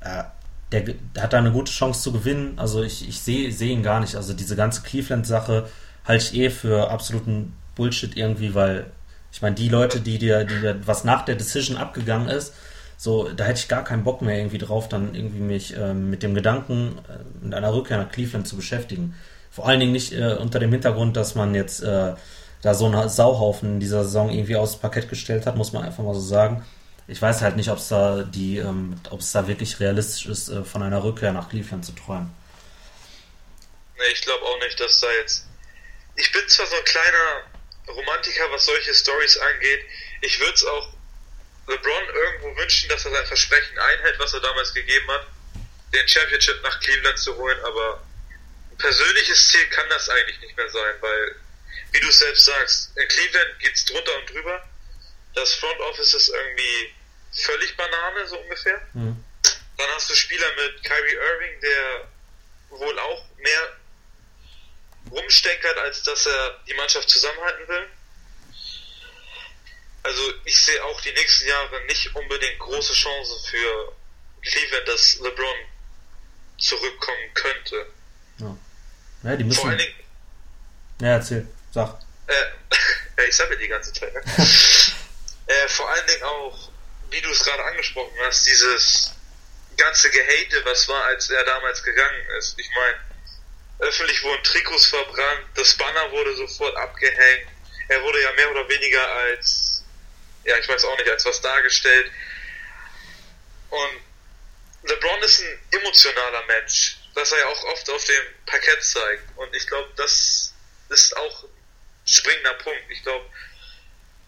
Äh, der, der, hat da eine gute Chance zu gewinnen. Also ich, ich sehe seh ihn gar nicht. Also diese ganze Cleveland-Sache halte ich eh für absoluten Bullshit irgendwie, weil Ich meine, die Leute, die dir, die dir, was nach der Decision abgegangen ist, so, da hätte ich gar keinen Bock mehr irgendwie drauf, dann irgendwie mich ähm, mit dem Gedanken, äh, mit einer Rückkehr nach Cleveland zu beschäftigen. Vor allen Dingen nicht äh, unter dem Hintergrund, dass man jetzt äh, da so einen Sauhaufen in dieser Saison irgendwie aufs Parkett gestellt hat, muss man einfach mal so sagen. Ich weiß halt nicht, ob es da die, ähm, ob es da wirklich realistisch ist, äh, von einer Rückkehr nach Cleveland zu träumen. Nee, ich glaube auch nicht, dass da jetzt. Ich bin zwar so ein kleiner Romantiker, was solche Stories angeht. Ich würde es auch LeBron irgendwo wünschen, dass er sein Versprechen einhält, was er damals gegeben hat, den Championship nach Cleveland zu holen, aber ein persönliches Ziel kann das eigentlich nicht mehr sein, weil, wie du selbst sagst, in Cleveland geht's drunter und drüber. Das Front Office ist irgendwie völlig Banane, so ungefähr. Mhm. Dann hast du Spieler mit Kyrie Irving, der wohl auch mehr rumstenkert, als dass er die Mannschaft zusammenhalten will. Also ich sehe auch die nächsten Jahre nicht unbedingt große Chancen für Cleveland, dass LeBron zurückkommen könnte. Ja, ja die müssen. Vor allen Dingen. Ja, erzähl, sag. Äh, ich sag ja die ganze Zeit. Ne? äh, vor allen Dingen auch, wie du es gerade angesprochen hast, dieses ganze Gehate, was war, als er damals gegangen ist. Ich meine, öffentlich wurden Trikots verbrannt, das Banner wurde sofort abgehängt. Er wurde ja mehr oder weniger als ja, ich weiß auch nicht, als was dargestellt. Und LeBron ist ein emotionaler Mensch, das er ja auch oft auf dem Parkett zeigt. Und ich glaube, das ist auch ein springender Punkt. Ich glaube,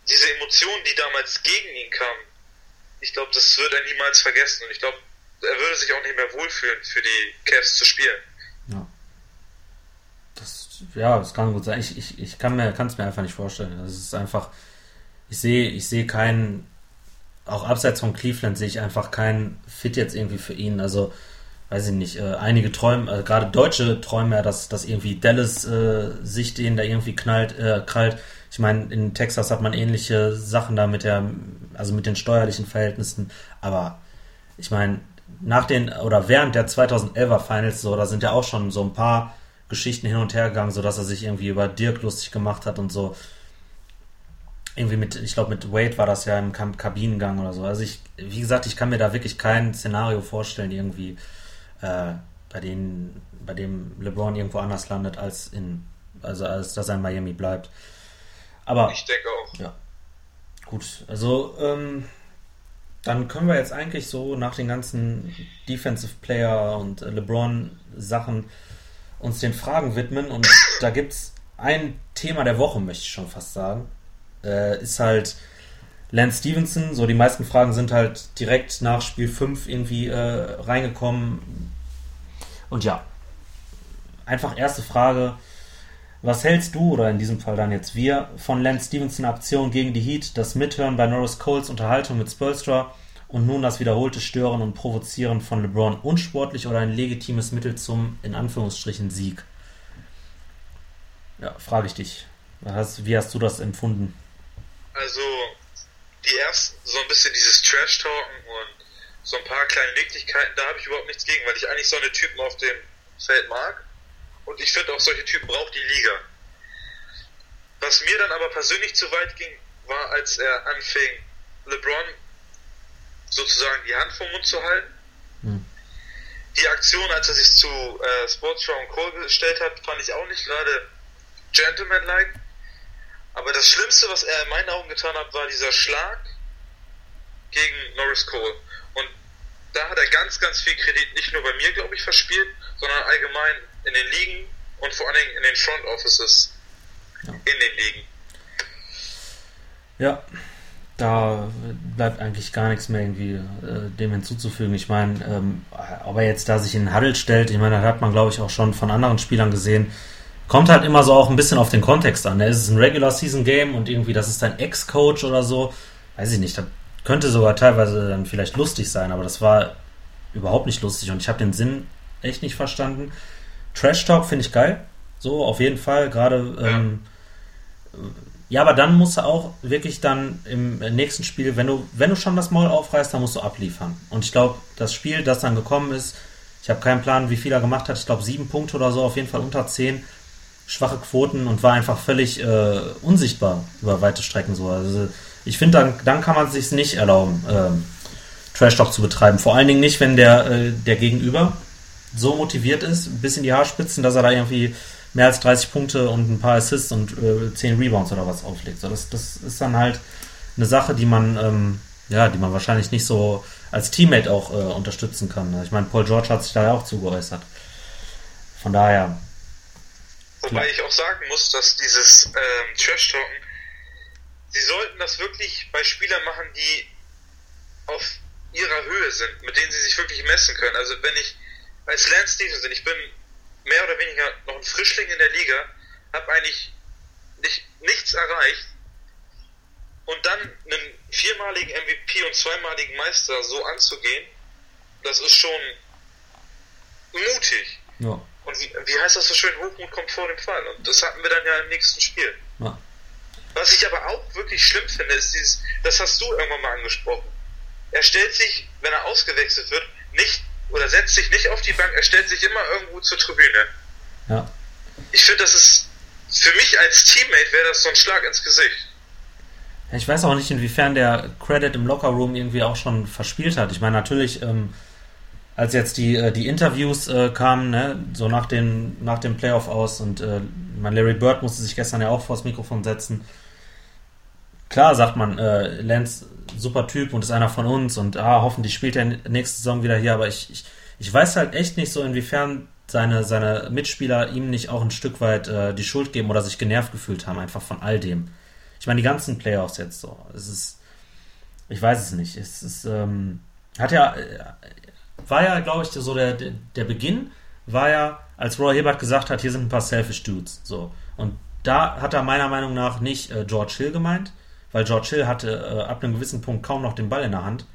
diese Emotionen, die damals gegen ihn kamen, ich glaube, das wird er niemals vergessen. Und ich glaube, er würde sich auch nicht mehr wohlfühlen, für die Cavs zu spielen. Ja. Das, ja, das kann gut sein. Ich, ich, ich kann es mir einfach nicht vorstellen. Das ist einfach ich sehe, ich sehe keinen, auch abseits von Cleveland sehe ich einfach keinen Fit jetzt irgendwie für ihn. Also, weiß ich nicht, äh, einige träumen, äh, gerade Deutsche träumen ja, dass, dass irgendwie Dallas äh, sich den da irgendwie knallt, äh, krallt. Ich meine, in Texas hat man ähnliche Sachen da mit der, also mit den steuerlichen Verhältnissen, aber ich meine, nach den oder während der 2011er Finals so, da sind ja auch schon so ein paar Geschichten hin und her gegangen, so dass er sich irgendwie über Dirk lustig gemacht hat und so irgendwie mit, ich glaube, mit Wade war das ja im Kabinengang oder so. Also ich, wie gesagt, ich kann mir da wirklich kein Szenario vorstellen, irgendwie, äh, bei denen, bei dem LeBron irgendwo anders landet als in, also als dass er in Miami bleibt. Aber. Ich denke auch. Ja. Gut, also ähm, dann können wir jetzt eigentlich so nach den ganzen Defensive Player und äh, LeBron Sachen uns den Fragen widmen und da gibt es ein Thema der Woche, möchte ich schon fast sagen äh, ist halt Lance Stevenson. So, die meisten Fragen sind halt direkt nach Spiel 5 irgendwie äh, reingekommen. Und ja, einfach erste Frage. Was hältst du, oder in diesem Fall dann jetzt wir, von Lance Stevenson Aktion gegen die Heat, das Mithören bei Norris Coles Unterhaltung mit Spolstra und nun das wiederholte Stören und Provozieren von LeBron unsportlich oder ein legitimes Mittel zum, in Anführungsstrichen, Sieg? Ja, frage ich dich. Wie hast du das empfunden? Also die ersten, so ein bisschen dieses Trash-Talken und so ein paar kleine Nicklichkeiten, da habe ich überhaupt nichts gegen, weil ich eigentlich so eine Typen auf dem Feld mag. Und ich finde auch solche Typen braucht die Liga. Was mir dann aber persönlich zu weit ging, war, als er anfing, LeBron sozusagen die Hand vom Mund zu halten. Hm. Die Aktion, als er sich zu äh, Sportsraw und Cole gestellt hat, fand ich auch nicht gerade gentlemanlike. Aber das Schlimmste, was er in meinen Augen getan hat, war dieser Schlag gegen Norris Cole. Und da hat er ganz, ganz viel Kredit nicht nur bei mir, glaube ich, verspielt, sondern allgemein in den Ligen und vor allen Dingen in den Front Offices ja. in den Ligen. Ja, da bleibt eigentlich gar nichts mehr irgendwie äh, dem hinzuzufügen. Ich meine, ähm, ob er jetzt da sich in den Huddle stellt, ich meine, da hat man, glaube ich, auch schon von anderen Spielern gesehen, Kommt halt immer so auch ein bisschen auf den Kontext an. Ne? Ist es ein Regular Season Game und irgendwie das ist dein Ex-Coach oder so? Weiß ich nicht. Das könnte sogar teilweise dann vielleicht lustig sein, aber das war überhaupt nicht lustig und ich habe den Sinn echt nicht verstanden. Trash Talk finde ich geil. So, auf jeden Fall. Gerade. Ähm, ja, aber dann musst du auch wirklich dann im nächsten Spiel, wenn du, wenn du schon das Maul aufreißt, dann musst du abliefern. Und ich glaube, das Spiel, das dann gekommen ist, ich habe keinen Plan, wie viel er gemacht hat, ich glaube sieben Punkte oder so, auf jeden Fall unter zehn schwache Quoten und war einfach völlig äh, unsichtbar über weite Strecken so. Also ich finde, dann, dann kann man es sich nicht erlauben, ähm, Trash Talk zu betreiben. Vor allen Dingen nicht, wenn der, äh, der Gegenüber so motiviert ist, bis in die Haarspitzen, dass er da irgendwie mehr als 30 Punkte und ein paar Assists und äh, 10 Rebounds oder was auflegt. So, das, das ist dann halt eine Sache, die man, ähm, ja, die man wahrscheinlich nicht so als Teammate auch äh, unterstützen kann. Ich meine, Paul George hat sich da ja auch zugeäußert. Von daher. Wobei ich auch sagen muss, dass dieses ähm, Trash-Talken, sie sollten das wirklich bei Spielern machen, die auf ihrer Höhe sind, mit denen sie sich wirklich messen können. Also wenn ich als Lance Stevenson, ich bin mehr oder weniger noch ein Frischling in der Liga, habe eigentlich nicht, nichts erreicht und dann einen viermaligen MVP und zweimaligen Meister so anzugehen, das ist schon mutig. Ja. Und wie, wie heißt das so schön, Hochmut kommt vor dem Fall. Und das hatten wir dann ja im nächsten Spiel. Ja. Was ich aber auch wirklich schlimm finde, ist dieses, das hast du irgendwann mal angesprochen. Er stellt sich, wenn er ausgewechselt wird, nicht oder setzt sich nicht auf die Bank, er stellt sich immer irgendwo zur Tribüne. Ja. Ich finde, das ist für mich als Teammate wäre das so ein Schlag ins Gesicht. Ich weiß auch nicht, inwiefern der Credit im Lockerroom irgendwie auch schon verspielt hat. Ich meine, natürlich, ähm, als jetzt die, äh, die Interviews äh, kamen, ne, so nach, den, nach dem Playoff aus und äh, mein Larry Bird musste sich gestern ja auch vors Mikrofon setzen. Klar sagt man, äh, Lance super Typ und ist einer von uns und ah, hoffentlich spielt er nächste Saison wieder hier, aber ich, ich, ich weiß halt echt nicht so, inwiefern seine, seine Mitspieler ihm nicht auch ein Stück weit äh, die Schuld geben oder sich genervt gefühlt haben, einfach von all dem. Ich meine, die ganzen Playoffs jetzt so. Es ist, ich weiß es nicht. Es ist, ähm, hat ja, äh, war ja, glaube ich, so der, der Beginn war ja, als Roy Hibbert gesagt hat, hier sind ein paar selfish Dudes. So. Und da hat er meiner Meinung nach nicht äh, George Hill gemeint, weil George Hill hatte äh, ab einem gewissen Punkt kaum noch den Ball in der Hand,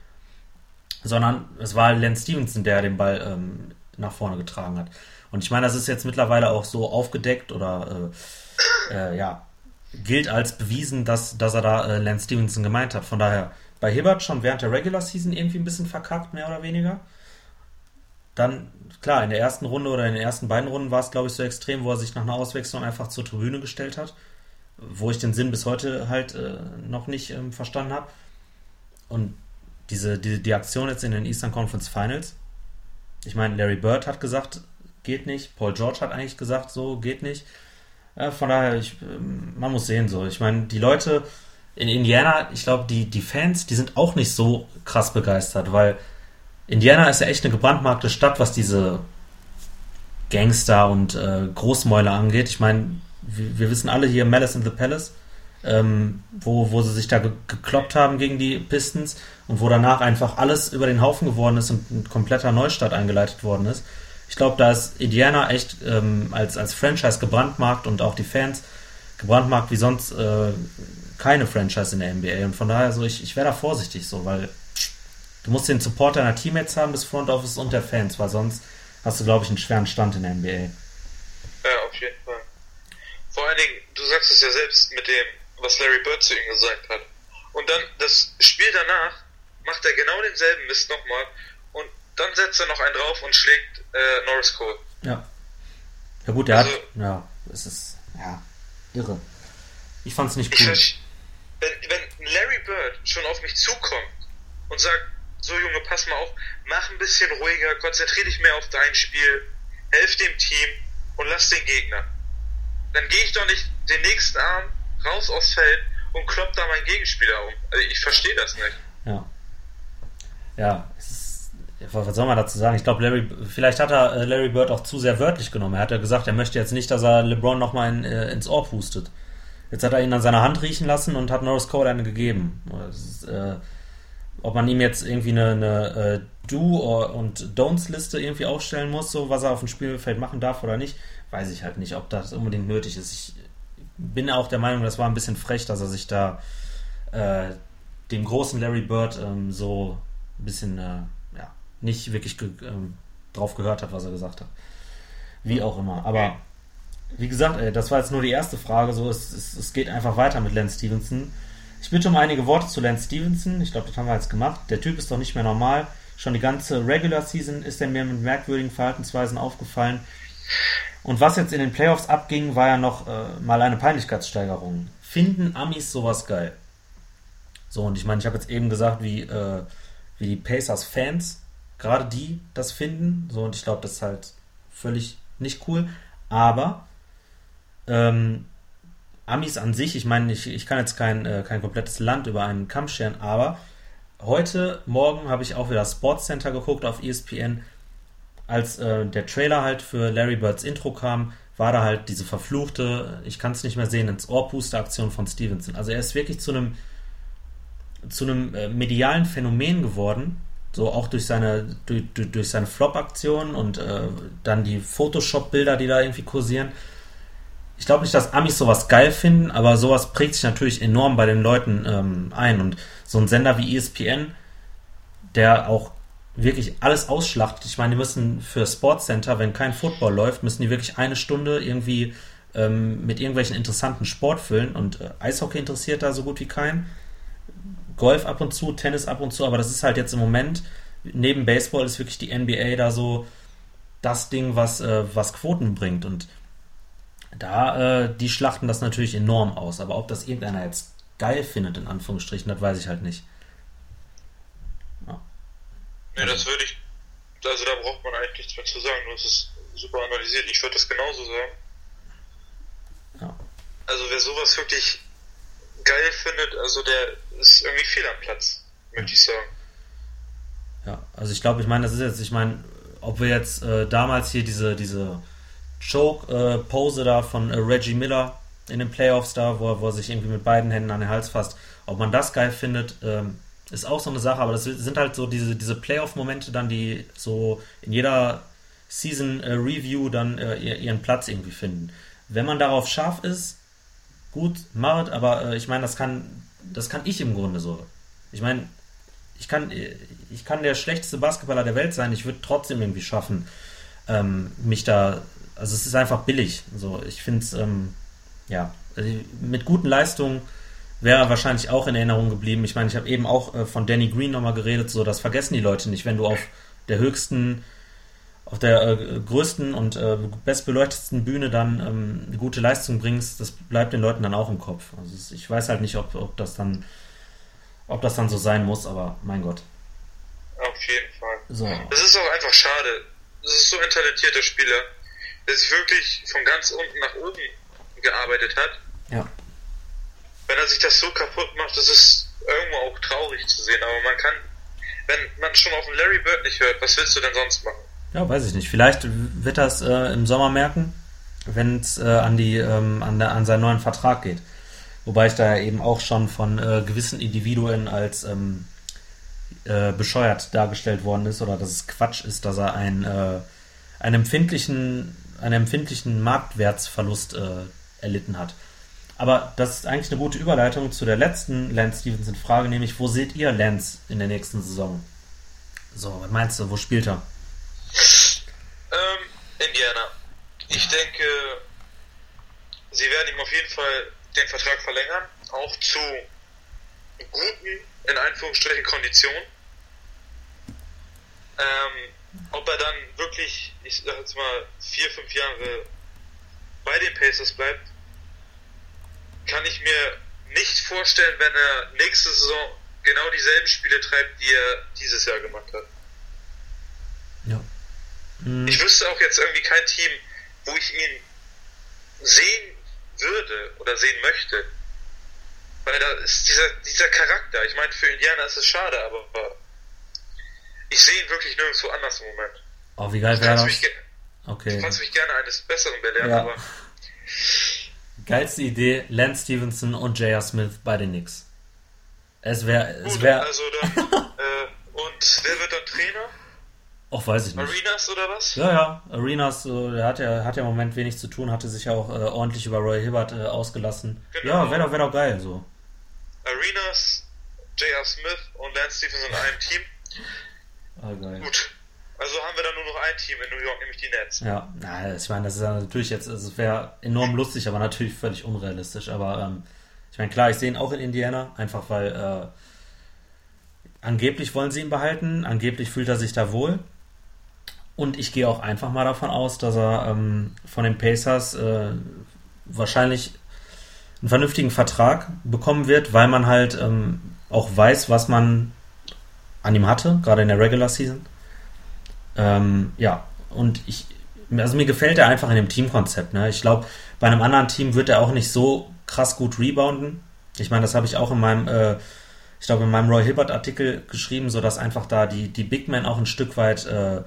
sondern es war Lance Stevenson, der den Ball ähm, nach vorne getragen hat. Und ich meine, das ist jetzt mittlerweile auch so aufgedeckt oder äh, äh, ja, gilt als bewiesen, dass, dass er da äh, Lance Stevenson gemeint hat. Von daher bei Hibbert schon während der Regular Season irgendwie ein bisschen verkackt, mehr oder weniger. Dann, klar, in der ersten Runde oder in den ersten beiden Runden war es, glaube ich, so extrem, wo er sich nach einer Auswechslung einfach zur Tribüne gestellt hat. Wo ich den Sinn bis heute halt äh, noch nicht ähm, verstanden habe. Und diese, die, die Aktion jetzt in den Eastern Conference Finals. Ich meine, Larry Bird hat gesagt, geht nicht. Paul George hat eigentlich gesagt, so geht nicht. Ja, von daher, ich, ähm, man muss sehen so. Ich meine, die Leute in Indiana, ich glaube, die, die Fans, die sind auch nicht so krass begeistert, weil Indiana ist ja echt eine gebrandmarkte Stadt, was diese Gangster und äh, Großmäuler angeht. Ich meine, wir, wissen alle hier Malice in the Palace, ähm, wo, wo sie sich da ge gekloppt haben gegen die Pistons und wo danach einfach alles über den Haufen geworden ist und ein kompletter Neustart eingeleitet worden ist. Ich glaube, da ist Indiana echt ähm, als, als Franchise gebrandmarkt und auch die Fans gebrandmarkt wie sonst äh, keine Franchise in der NBA. Und von daher so, ich, ich wäre da vorsichtig so, weil du musst den Support deiner Teammates haben, des Front Office und der Fans, weil sonst hast du, glaube ich, einen schweren Stand in der NBA. Ja, Fall. Vor allen Dingen, du sagst es ja selbst mit dem, was Larry Bird zu ihm gesagt hat. Und dann das Spiel danach macht er genau denselben Mist nochmal und dann setzt er noch einen drauf und schlägt äh, Norris Cole. Ja. Ja gut, der also, hat. Ja, es ist. Ja, irre. Ich fand's nicht cool. Ich, wenn, wenn Larry Bird schon auf mich zukommt und sagt, so Junge, pass mal auf, mach ein bisschen ruhiger, konzentrier dich mehr auf dein Spiel, helf dem Team und lass den Gegner. Dann gehe ich doch nicht den nächsten Arm raus aufs Feld und klopp da meinen Gegenspieler um. Also ich verstehe das nicht. Ja. Ja, ist was soll man dazu sagen? Ich glaube, Larry, vielleicht hat er äh, Larry Bird auch zu sehr wörtlich genommen. Er hat ja gesagt, er möchte jetzt nicht, dass er LeBron nochmal in, äh, ins Ohr pustet. Jetzt hat er ihn an seiner Hand riechen lassen und hat Norris Cole eine gegeben. Ist, äh, ob man ihm jetzt irgendwie eine, eine äh, Do- und Don'ts-Liste irgendwie aufstellen muss, so was er auf dem Spielfeld machen darf oder nicht, weiß ich halt nicht, ob das unbedingt nötig ist. Ich bin auch der Meinung, das war ein bisschen frech, dass er sich da äh, dem großen Larry Bird ähm, so ein bisschen äh, nicht wirklich ge ähm, drauf gehört hat, was er gesagt hat. Wie auch immer. Aber wie gesagt, ey, das war jetzt nur die erste Frage. So, es, es, es geht einfach weiter mit Lance Stevenson. Ich bitte um einige Worte zu Lance Stevenson. Ich glaube, das haben wir jetzt gemacht. Der Typ ist doch nicht mehr normal. Schon die ganze Regular Season ist er mir mit merkwürdigen Verhaltensweisen aufgefallen. Und was jetzt in den Playoffs abging, war ja noch äh, mal eine Peinlichkeitssteigerung. Finden Amis sowas geil? So, und ich meine, ich habe jetzt eben gesagt, wie, äh, wie die Pacers-Fans, gerade die, das finden. So, und ich glaube, das ist halt völlig nicht cool. Aber ähm, Amis an sich, ich meine, ich, ich kann jetzt kein, äh, kein komplettes Land über einen Kamm scheren, aber heute Morgen habe ich auch wieder Sports Center geguckt auf ESPN. Als äh, der Trailer halt für Larry Birds Intro kam, war da halt diese verfluchte, ich kann es nicht mehr sehen, ins Ohrpuster-Aktion von Stevenson. Also er ist wirklich zu einem zu einem äh, medialen Phänomen geworden, so auch durch seine durch, durch seine Flop-Aktionen und äh, dann die Photoshop-Bilder, die da irgendwie kursieren. Ich glaube nicht, dass Amis sowas geil finden, aber sowas prägt sich natürlich enorm bei den Leuten ähm, ein. Und so ein Sender wie ESPN, der auch wirklich alles ausschlachtet. Ich meine, die müssen für Sportcenter, wenn kein Football läuft, müssen die wirklich eine Stunde irgendwie ähm, mit irgendwelchen interessanten Sport füllen. Und äh, Eishockey interessiert da so gut wie keinen. Golf ab und zu, Tennis ab und zu, aber das ist halt jetzt im Moment, neben Baseball ist wirklich die NBA da so das Ding, was, äh, was Quoten bringt. Und da, äh, die schlachten das natürlich enorm aus. Aber ob das irgendeiner jetzt geil findet, in Anführungsstrichen, das weiß ich halt nicht. Ja. Das würde ich, also da braucht man eigentlich nichts mehr zu sagen. Du hast es super analysiert. Ich würde das genauso sagen. Ja. Also wer sowas wirklich geil findet, also der ist irgendwie fehl am Platz, möchte ich sagen. Ja, also ich glaube, ich meine, das ist jetzt, ich meine, ob wir jetzt äh, damals hier diese, diese Choke-Pose äh, da von äh, Reggie Miller in den Playoffs da, wo, wo er sich irgendwie mit beiden Händen an den Hals fasst, ob man das geil findet, ähm, ist auch so eine Sache, aber das sind halt so diese, diese Playoff-Momente dann, die so in jeder Season-Review äh, dann äh, ihren Platz irgendwie finden. Wenn man darauf scharf ist, gut, macht, aber äh, ich meine, das kann, das kann ich im Grunde so. Ich meine, ich kann, ich kann der schlechteste Basketballer der Welt sein, ich würde trotzdem irgendwie schaffen, ähm, mich da, also es ist einfach billig. So, ich finde es, ähm, ja, also mit guten Leistungen wäre wahrscheinlich auch in Erinnerung geblieben. Ich meine, ich habe eben auch äh, von Danny Green nochmal geredet, so das vergessen die Leute nicht, wenn du auf der höchsten auf der äh, größten und äh, bestbeleuchtetsten Bühne dann ähm, eine gute Leistung bringst, das bleibt den Leuten dann auch im Kopf. Also ich weiß halt nicht, ob, ob das dann ob das dann so sein muss, aber mein Gott. Auf jeden Fall. So. Das ist auch einfach schade. Das ist so ein talentierter Spieler, der sich wirklich von ganz unten nach oben gearbeitet hat. Ja. Wenn er sich das so kaputt macht, das ist irgendwo auch traurig zu sehen, aber man kann, wenn man schon auf den Larry Bird nicht hört, was willst du denn sonst machen? Ja, weiß ich nicht. Vielleicht wird das äh, im Sommer merken, wenn es äh, an, ähm, an, an seinen neuen Vertrag geht. Wobei ich da eben auch schon von äh, gewissen Individuen als ähm, äh, bescheuert dargestellt worden ist oder dass es Quatsch ist, dass er ein, äh, einen empfindlichen, einen empfindlichen Marktwertsverlust äh, erlitten hat. Aber das ist eigentlich eine gute Überleitung zu der letzten Lance Stevenson-Frage, nämlich wo seht ihr Lance in der nächsten Saison? So, was meinst du, wo spielt er? Ähm, Indiana. Ich denke, sie werden ihm auf jeden Fall den Vertrag verlängern, auch zu guten, in Anführungsstrichen, Konditionen. Ähm, ob er dann wirklich, ich sag jetzt mal, vier, fünf Jahre bei den Pacers bleibt, kann ich mir nicht vorstellen, wenn er nächste Saison genau dieselben Spiele treibt, die er dieses Jahr gemacht hat. Ja. Mhm. Ich wüsste auch jetzt irgendwie kein Team, wo ich ihn sehen würde oder sehen möchte. Weil da ist dieser, dieser Charakter. Ich meine, für Indianer ist es schade, aber ich sehe ihn wirklich nirgendwo anders im Moment. Oh, wie geil wäre das? Mich, okay. Du kannst mich gerne eines Besseren belehren, ja. aber. Geilste Idee: Lance Stevenson und J.R. Smith bei den Knicks. Es wäre. Es wär, also dann, äh, und wer wird dann Trainer? Auch weiß ich nicht. Arenas oder was? Ja, ja. Arenas, der hat ja, hat ja im Moment wenig zu tun, hatte sich ja auch äh, ordentlich über Roy Hibbert äh, ausgelassen. Genau. Ja, wäre doch, wär doch geil so. Arenas, J.R. Smith und Lance Stephenson in einem Team. Ah, geil. Gut. Also haben wir dann nur noch ein Team in New York, nämlich die Nets. Ja, na, ich meine, das ist natürlich jetzt, es wäre enorm lustig, aber natürlich völlig unrealistisch. Aber ähm, ich meine, klar, ich sehe ihn auch in Indiana, einfach weil äh, angeblich wollen sie ihn behalten, angeblich fühlt er sich da wohl. Und ich gehe auch einfach mal davon aus, dass er ähm, von den Pacers äh, wahrscheinlich einen vernünftigen Vertrag bekommen wird, weil man halt ähm, auch weiß, was man an ihm hatte, gerade in der Regular Season. Ähm, ja, und ich, also mir gefällt er einfach in dem Teamkonzept. Ne? Ich glaube, bei einem anderen Team wird er auch nicht so krass gut rebounden. Ich meine, das habe ich auch in meinem, äh, ich glaube, in meinem Roy Hilbert Artikel geschrieben, so dass einfach da die, die Big Men auch ein Stück weit äh,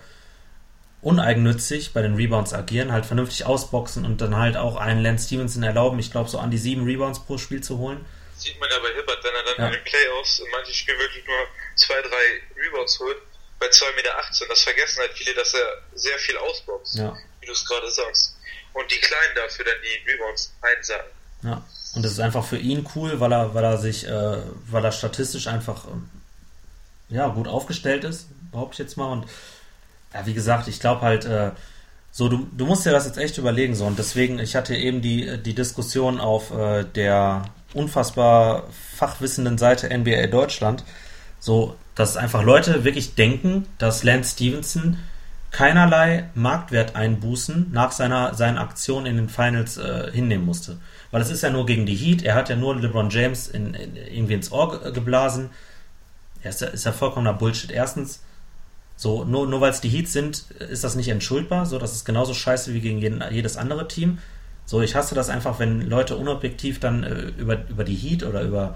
uneigennützig bei den Rebounds agieren, halt vernünftig ausboxen und dann halt auch einen Lance Stevenson erlauben, ich glaube, so an die sieben Rebounds pro Spiel zu holen. Sieht man ja bei Hilbert, wenn er dann ja. in den Playoffs in manchen Spielen wirklich nur zwei, drei Rebounds holt, bei 2,18 Meter, das vergessen halt viele, dass er sehr viel ausboxt, ja. wie du es gerade sagst. Und die Kleinen dafür dann die Rebounds einsagen. Ja. Und das ist einfach für ihn cool, weil er, weil er sich, äh, weil er statistisch einfach ähm, ja, gut aufgestellt ist, behaupte ich jetzt mal. Und ja, wie gesagt, ich glaube halt, äh, so, du, du musst dir das jetzt echt überlegen, so. Und deswegen, ich hatte eben die, die Diskussion auf äh, der unfassbar fachwissenden Seite NBA Deutschland, so, dass einfach Leute wirklich denken, dass Lance Stevenson keinerlei Marktwerteinbußen nach seiner seinen Aktionen in den Finals äh, hinnehmen musste. Weil es ist ja nur gegen die Heat, er hat ja nur LeBron James in, in, irgendwie ins Ohr geblasen. Er ist ja, ist ja vollkommener Bullshit. Erstens, so, nur, nur weil es die Heat sind, ist das nicht entschuldbar. So, das ist genauso scheiße wie gegen jeden, jedes andere Team. So, ich hasse das einfach, wenn Leute unobjektiv dann äh, über, über die Heat oder über,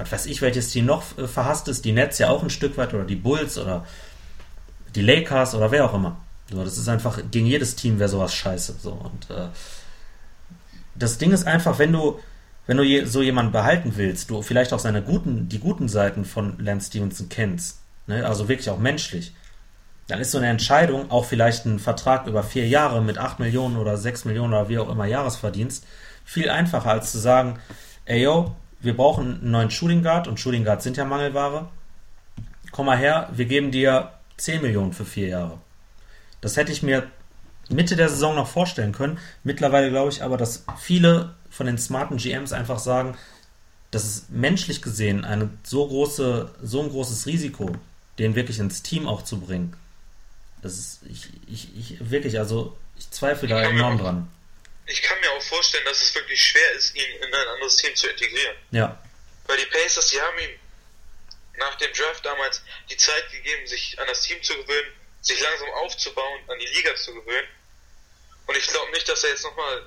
was weiß ich, welches Team noch äh, verhasst ist, die Nets ja auch ein Stück weit oder die Bulls oder die Lakers oder wer auch immer. So, das ist einfach, gegen jedes Team wäre sowas scheiße. So, und äh, das Ding ist einfach, wenn du, wenn du je, so jemanden behalten willst, du vielleicht auch seine guten, die guten Seiten von Lance Stevenson kennst, ne, also wirklich auch menschlich, dann ist so eine Entscheidung, auch vielleicht ein Vertrag über vier Jahre mit 8 Millionen oder 6 Millionen oder wie auch immer Jahresverdienst, viel einfacher als zu sagen, ey yo, wir brauchen einen neuen Shooting Guard und Shooting Guards sind ja Mangelware. Komm mal her, wir geben dir 10 Millionen für vier Jahre. Das hätte ich mir Mitte der Saison noch vorstellen können. Mittlerweile glaube ich aber, dass viele von den smarten GMs einfach sagen, das ist menschlich gesehen eine so große, so ein großes Risiko, den wirklich ins Team auch zu bringen. Das ist, ich, ich, ich wirklich, also ich zweifle da enorm dran. Ich kann mir auch vorstellen, dass es wirklich schwer ist, ihn in ein anderes Team zu integrieren. Ja. Weil die Pacers, die haben ihm nach dem Draft damals die Zeit gegeben, sich an das Team zu gewöhnen, sich langsam aufzubauen, an die Liga zu gewöhnen. Und ich glaube nicht, dass er jetzt nochmal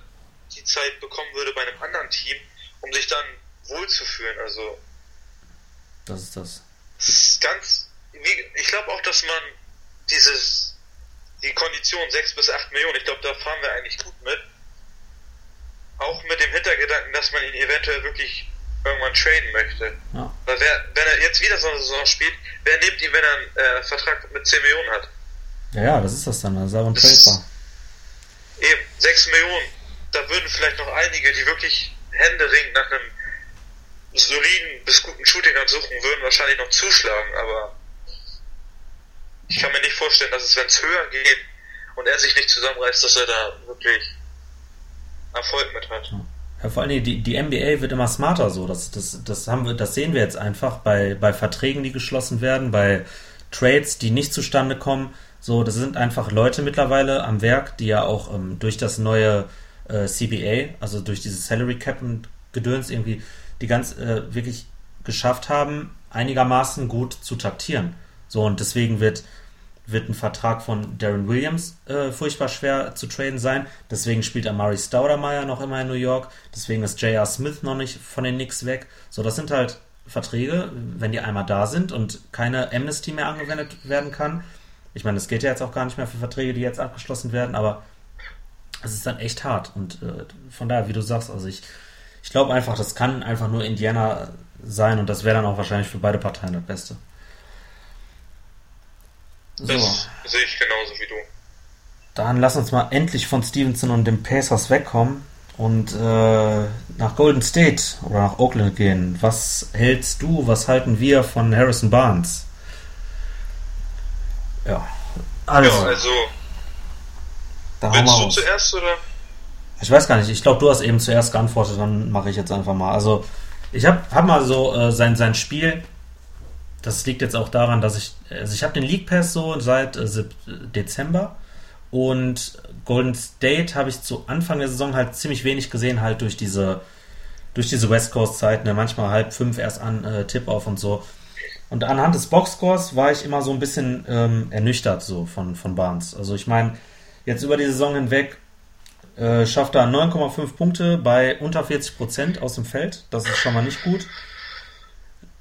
die Zeit bekommen würde bei einem anderen Team, um sich dann wohlzufühlen. Also. Das ist das. das ist ganz. Ich glaube auch, dass man dieses. Die Kondition 6 bis 8 Millionen, ich glaube, da fahren wir eigentlich gut mit. Auch mit dem Hintergedanken, dass man ihn eventuell wirklich irgendwann traden möchte. Ja. Weil wer, wenn er jetzt wieder so eine Saison spielt, wer nimmt ihn, wenn er einen äh, Vertrag mit 10 Millionen hat? Ja, ja, das ist das dann. Das ist aber ein. Eben, 6 Millionen. Da würden vielleicht noch einige, die wirklich händeringend nach einem soliden bis guten Shooting suchen, würden wahrscheinlich noch zuschlagen, aber ich kann mir nicht vorstellen, dass es, wenn es höher geht und er sich nicht zusammenreißt, dass er da wirklich Erfolg mit hat. Ja, vor allem die, die NBA wird immer smarter so. Das, das, das, haben wir, das sehen wir jetzt einfach bei, bei Verträgen, die geschlossen werden, bei Trades, die nicht zustande kommen. So, das sind einfach Leute mittlerweile am Werk, die ja auch ähm, durch das neue äh, CBA, also durch dieses Salary Cap und Gedöns irgendwie, die ganz äh, wirklich geschafft haben, einigermaßen gut zu taktieren. So, und deswegen wird wird ein Vertrag von Darren Williams äh, furchtbar schwer zu traden sein. Deswegen spielt Amari Staudermeier noch immer in New York. Deswegen ist J.R. Smith noch nicht von den Knicks weg. So, das sind halt Verträge, wenn die einmal da sind und keine Amnesty mehr angewendet werden kann. Ich meine, es geht ja jetzt auch gar nicht mehr für Verträge, die jetzt abgeschlossen werden, aber es ist dann echt hart. Und äh, von daher, wie du sagst, also ich, ich glaube einfach, das kann einfach nur Indiana sein und das wäre dann auch wahrscheinlich für beide Parteien das Beste. So. Das sehe ich genauso wie du. Dann lass uns mal endlich von Stevenson und dem Pacers wegkommen und äh, nach Golden State oder nach Oakland gehen. Was hältst du, was halten wir von Harrison Barnes? Ja, also. Ja, also da willst du zuerst oder? Ich weiß gar nicht. Ich glaube, du hast eben zuerst geantwortet. Dann mache ich jetzt einfach mal. Also ich habe hab mal so äh, sein, sein Spiel das liegt jetzt auch daran, dass ich, also ich habe den League Pass so seit äh, Dezember und Golden State habe ich zu Anfang der Saison halt ziemlich wenig gesehen, halt durch diese, durch diese West Coast Zeit, ne, manchmal halb fünf erst an äh, Tip auf und so. Und anhand des Boxscores war ich immer so ein bisschen ähm, ernüchtert so von, von Barnes. Also ich meine, jetzt über die Saison hinweg äh, schafft er 9,5 Punkte bei unter 40 Prozent aus dem Feld. Das ist schon mal nicht gut.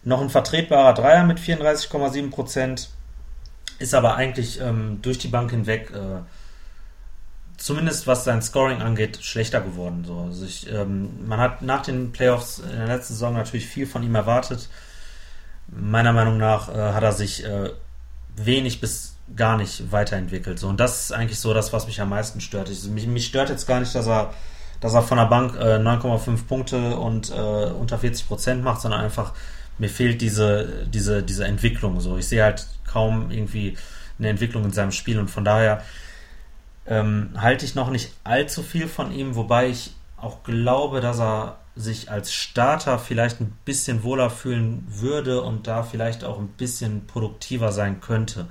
Noch ein vertretbarer Dreier mit 34,7 Prozent. Ist aber eigentlich ähm, durch die Bank hinweg, äh, zumindest was sein Scoring angeht, schlechter geworden. So. Also ich, ähm, man hat nach den Playoffs in der letzten Saison natürlich viel von ihm erwartet. Meiner Meinung nach äh, hat er sich äh, wenig bis gar nicht weiterentwickelt. So. Und das ist eigentlich so das, was mich am meisten stört. Ich, mich, mich stört jetzt gar nicht, dass er, dass er von der Bank äh, 9,5 Punkte und äh, unter 40 Prozent macht, sondern einfach mir fehlt diese, diese, diese Entwicklung. So. Ich sehe halt kaum irgendwie eine Entwicklung in seinem Spiel und von daher ähm, halte ich noch nicht allzu viel von ihm, wobei ich auch glaube, dass er sich als Starter vielleicht ein bisschen wohler fühlen würde und da vielleicht auch ein bisschen produktiver sein könnte.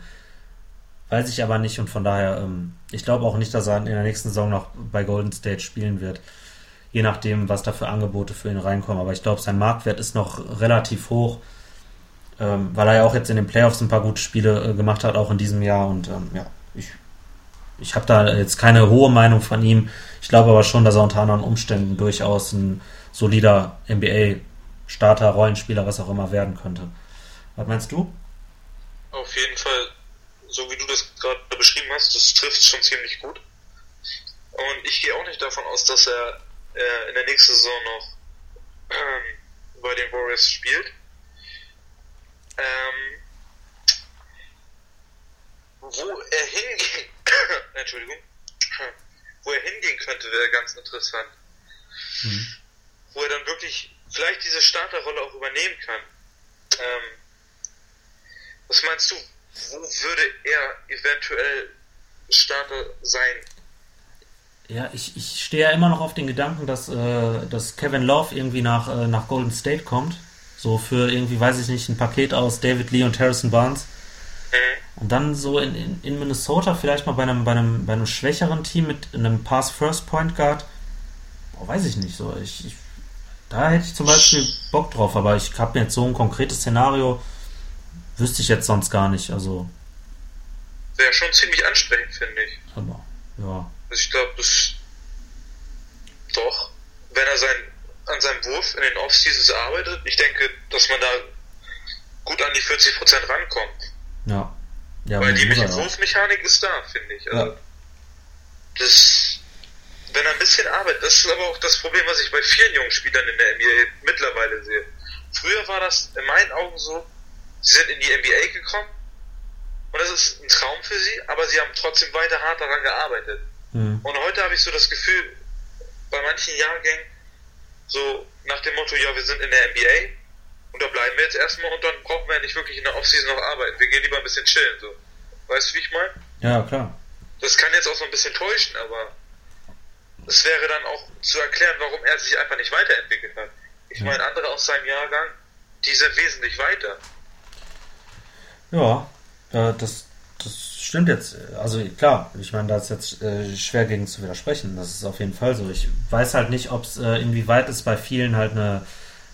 Weiß ich aber nicht und von daher, ähm, ich glaube auch nicht, dass er in der nächsten Saison noch bei Golden State spielen wird. Je nachdem, was da für Angebote für ihn reinkommen. Aber ich glaube, sein Marktwert ist noch relativ hoch, ähm, weil er ja auch jetzt in den Playoffs ein paar gute Spiele äh, gemacht hat, auch in diesem Jahr. Und ähm, ja, ich, ich habe da jetzt keine hohe Meinung von ihm. Ich glaube aber schon, dass er unter anderen Umständen durchaus ein solider NBA-Starter, Rollenspieler, was auch immer werden könnte. Was meinst du? Auf jeden Fall so wie du das gerade beschrieben hast, das trifft schon ziemlich gut. Und ich gehe auch nicht davon aus, dass er äh, in der nächsten Saison noch ähm, bei den Warriors spielt. Ähm, wo er hingehen, Entschuldigung, wo er hingehen könnte, wäre ganz interessant. Mhm. Wo er dann wirklich vielleicht diese Starterrolle auch übernehmen kann. Ähm, was meinst du? wo würde er eventuell Starter sein? Ja, ich, ich stehe ja immer noch auf den Gedanken, dass, äh, dass Kevin Love irgendwie nach, äh, nach Golden State kommt. So für irgendwie, weiß ich nicht, ein Paket aus David Lee und Harrison Barnes. Mhm. Und dann so in, in, in, Minnesota vielleicht mal bei einem, bei, einem, bei einem schwächeren Team mit einem Pass-First-Point Guard. Boah, weiß ich nicht so. Ich, ich, da hätte ich zum Beispiel Bock drauf, aber ich habe mir jetzt so ein konkretes Szenario Wüsste ich jetzt sonst gar nicht, also. Wäre schon ziemlich ansprechend, finde ich. Aber, ja. Also ich glaube, das. Doch. Wenn er sein, an seinem Wurf in den Off-Seasons arbeitet, ich denke, dass man da gut an die 40% rankommt. Ja. ja Weil die Wurfmechanik ist da, finde ich. Also, ja. Das. Wenn er ein bisschen arbeitet, das ist aber auch das Problem, was ich bei vielen jungen Spielern in der NBA mittlerweile sehe. Früher war das in meinen Augen so, Sie sind in die NBA gekommen und das ist ein Traum für sie, aber sie haben trotzdem weiter hart daran gearbeitet. Mhm. Und heute habe ich so das Gefühl, bei manchen Jahrgängen, so nach dem Motto, ja, wir sind in der NBA und da bleiben wir jetzt erstmal und dann brauchen wir ja nicht wirklich in der Offseason noch arbeiten. Wir gehen lieber ein bisschen chillen, so. Weißt du, wie ich meine? Ja, klar. Das kann jetzt auch so ein bisschen täuschen, aber es wäre dann auch zu erklären, warum er sich einfach nicht weiterentwickelt hat. Ich ja. meine, andere aus seinem Jahrgang, die sind wesentlich weiter. Ja, das stimmt jetzt. Also klar, ich meine, da ist jetzt äh, schwer gegen zu widersprechen. Das ist auf jeden Fall so. Ich weiß halt nicht, ob es äh, inwieweit es bei vielen halt eine,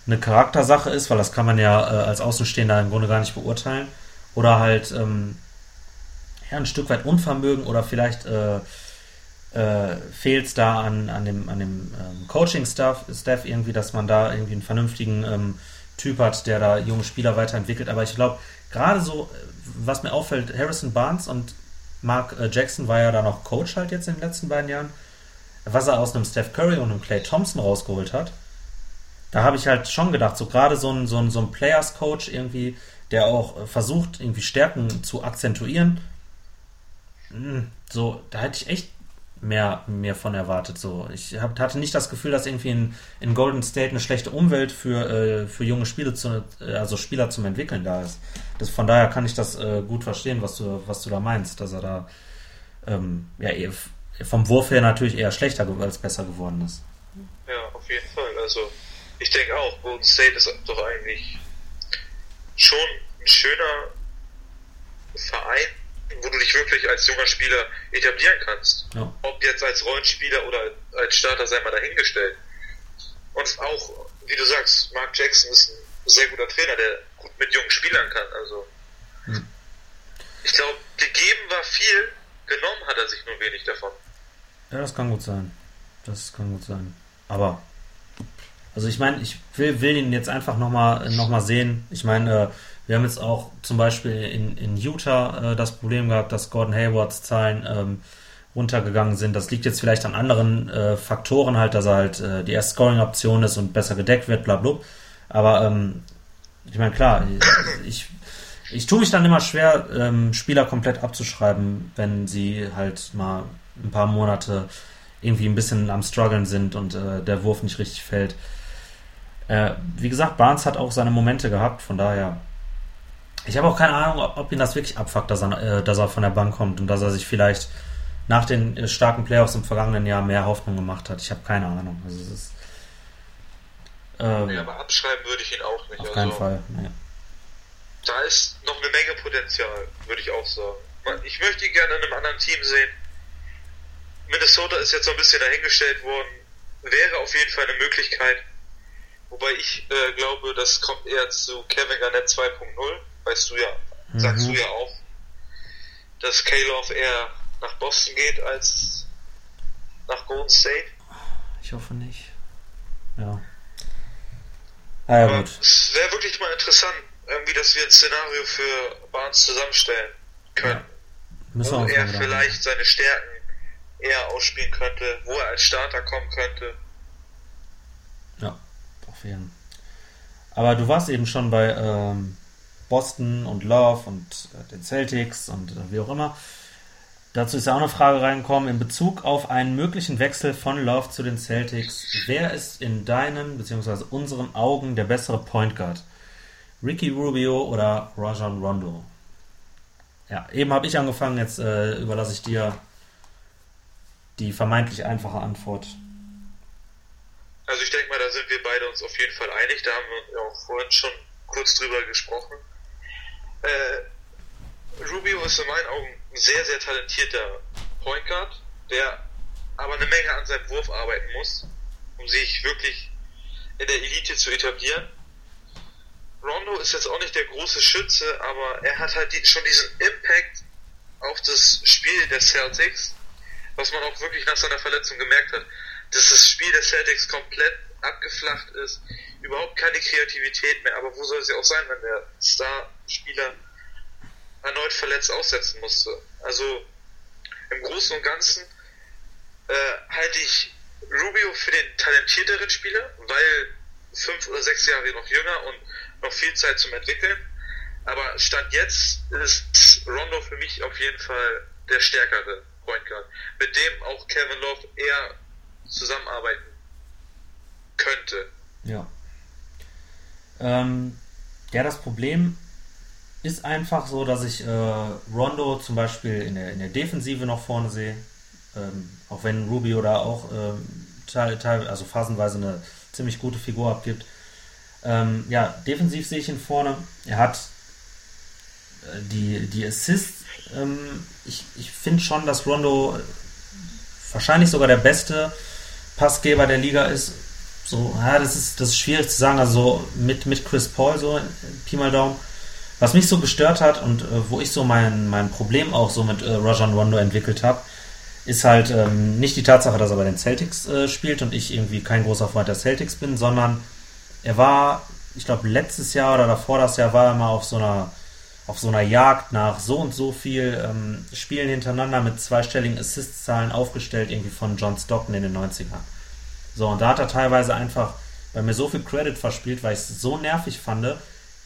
eine Charaktersache ist, weil das kann man ja äh, als Außenstehender im Grunde gar nicht beurteilen. Oder halt ähm, ja, ein Stück weit Unvermögen oder vielleicht äh, äh, fehlt es da an, an dem, an dem ähm, Coaching-Staff Staff irgendwie, dass man da irgendwie einen vernünftigen ähm, Typ hat, der da junge Spieler weiterentwickelt. Aber ich glaube, gerade so, was mir auffällt, Harrison Barnes und Mark äh, Jackson war ja da noch Coach halt jetzt in den letzten beiden Jahren. Was er aus einem Steph Curry und einem Clay Thompson rausgeholt hat, da habe ich halt schon gedacht, so gerade so ein, so ein, so ein Players-Coach irgendwie, der auch äh, versucht, irgendwie Stärken zu akzentuieren, hm, so, da hätte ich echt mehr, mehr von erwartet. So. Ich hab, hatte nicht das Gefühl, dass irgendwie in, in Golden State eine schlechte Umwelt für, äh, für junge Spiele zu, äh, also Spieler zum Entwickeln da ist. Das, von daher kann ich das äh, gut verstehen, was du, was du da meinst, dass er da ähm, ja, vom Wurf her natürlich eher schlechter als besser geworden ist. Ja, auf jeden Fall. Also ich denke auch, Golden State ist doch eigentlich schon ein schöner Verein, wo du dich wirklich als junger Spieler etablieren kannst. Ja. Ob jetzt als Rollenspieler oder als Starter sei mal dahingestellt. Und auch, wie du sagst, Mark Jackson ist ein sehr guter Trainer, der gut mit jungen Spielern kann. Also hm. ich glaube, gegeben war viel, genommen hat er sich nur wenig davon. Ja, das kann gut sein. Das kann gut sein. Aber also ich meine, ich will, will ihn jetzt einfach nochmal noch mal sehen. Ich meine, äh, wir haben jetzt auch zum Beispiel in, in Utah äh, das Problem gehabt, dass Gordon Haywards Zahlen ähm, runtergegangen sind. Das liegt jetzt vielleicht an anderen äh, Faktoren halt, dass er halt äh, die erste Scoring-Option ist und besser gedeckt wird, bla bla. Aber ähm, ich meine, klar, ich, ich tue mich dann immer schwer, ähm, Spieler komplett abzuschreiben, wenn sie halt mal ein paar Monate irgendwie ein bisschen am struggeln sind und äh, der Wurf nicht richtig fällt. Äh, wie gesagt, Barnes hat auch seine Momente gehabt, von daher. Ich habe auch keine Ahnung, ob, ob ihn das wirklich abfuckt, dass er, äh, dass er von der Bank kommt und dass er sich vielleicht nach den äh, starken Playoffs im vergangenen Jahr mehr Hoffnung gemacht hat. Ich habe keine Ahnung. Also es ist, ähm, ja, aber abschreiben würde ich ihn auch nicht. Auf keinen also, Fall. Nee. Da ist noch eine Menge Potenzial, würde ich auch sagen. Ich möchte ihn gerne in einem anderen Team sehen. Minnesota ist jetzt so ein bisschen dahingestellt worden. Wäre auf jeden Fall eine Möglichkeit. Wobei ich äh, glaube, das kommt eher zu Kevin Garnett 2.0. Weißt du ja, mhm. sagst du ja auch, dass K-Love eher nach Boston geht als nach Golden State. Ich hoffe nicht. Ja. Ah, ja, gut. Es wäre wirklich mal interessant, irgendwie, dass wir ein Szenario für Barnes zusammenstellen können. Ja. Wo er vielleicht seine Stärken eher ausspielen könnte, wo er als Starter kommen könnte. Ja, auf jeden Fall. Aber du warst eben schon bei ähm, Boston und Love und äh, den Celtics und äh, wie auch immer. Dazu ist ja auch eine Frage reingekommen in Bezug auf einen möglichen Wechsel von Love zu den Celtics. Wer ist in deinen bzw. unseren Augen der bessere Point Guard? Ricky Rubio oder Rajon Rondo? Ja, eben habe ich angefangen, jetzt äh, überlasse ich dir die vermeintlich einfache Antwort. Also ich denke mal, da sind wir beide uns auf jeden Fall einig. Da haben wir auch vorhin schon kurz drüber gesprochen. Äh, Rubio ist in meinen Augen ein sehr, sehr talentierter Point Guard, der aber eine Menge an seinem Wurf arbeiten muss, um sich wirklich in der Elite zu etablieren. Rondo ist jetzt auch nicht der große Schütze, aber er hat halt die, schon diesen Impact auf das Spiel der Celtics, was man auch wirklich nach seiner Verletzung gemerkt hat, dass das Spiel der Celtics komplett abgeflacht ist, überhaupt keine Kreativität mehr, aber wo soll sie auch sein, wenn der Star-Spieler erneut verletzt aussetzen musste. Also im Großen und Ganzen äh, halte ich Rubio für den talentierteren Spieler, weil fünf oder sechs Jahre noch jünger und noch viel Zeit zum Entwickeln. Aber Stand jetzt ist Rondo für mich auf jeden Fall der stärkere Point Guard, mit dem auch Kevin Love eher zusammenarbeiten könnte. Ja. Ähm, ja, das Problem ist einfach so, dass ich äh, Rondo zum Beispiel in der, in der Defensive noch vorne sehe. Ähm, auch wenn Rubio da auch ähm, teil, teil, also phasenweise eine ziemlich gute Figur abgibt. Ähm, ja, defensiv sehe ich ihn vorne. Er hat äh, die, die Assists. Ähm, ich ich finde schon, dass Rondo wahrscheinlich sogar der beste Passgeber der Liga ist. So, ja, das ist, das ist schwierig zu sagen. Also mit, mit Chris Paul, so Pi mal Daumen. Was mich so gestört hat und äh, wo ich so mein, mein Problem auch so mit äh, Rajon Rondo entwickelt habe, ist halt ähm, nicht die Tatsache, dass er bei den Celtics äh, spielt und ich irgendwie kein großer Freund der Celtics bin, sondern er war, ich glaube, letztes Jahr oder davor das Jahr war er mal auf so einer auf so einer Jagd nach so und so viel ähm, Spielen hintereinander mit zweistelligen Assist-Zahlen aufgestellt, irgendwie von John Stockton in den 90ern. So, und da hat er teilweise einfach bei mir so viel Credit verspielt, weil ich es so nervig fand,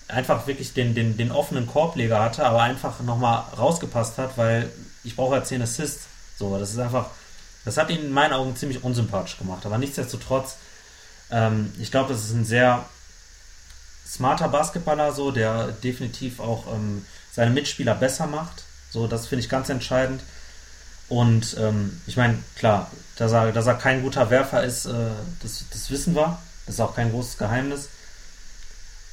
einfach wirklich den, den, den offenen Korbleger hatte, aber einfach nochmal rausgepasst hat, weil ich brauche ja 10 Assists. So, das ist einfach, das hat ihn in meinen Augen ziemlich unsympathisch gemacht. Aber nichtsdestotrotz, ähm, ich glaube, das ist ein sehr smarter Basketballer, so, der definitiv auch ähm, seine Mitspieler besser macht. So, das finde ich ganz entscheidend. Und ähm, ich meine, klar, dass er, dass er kein guter Werfer ist, äh, das, das wissen wir. Das ist auch kein großes Geheimnis.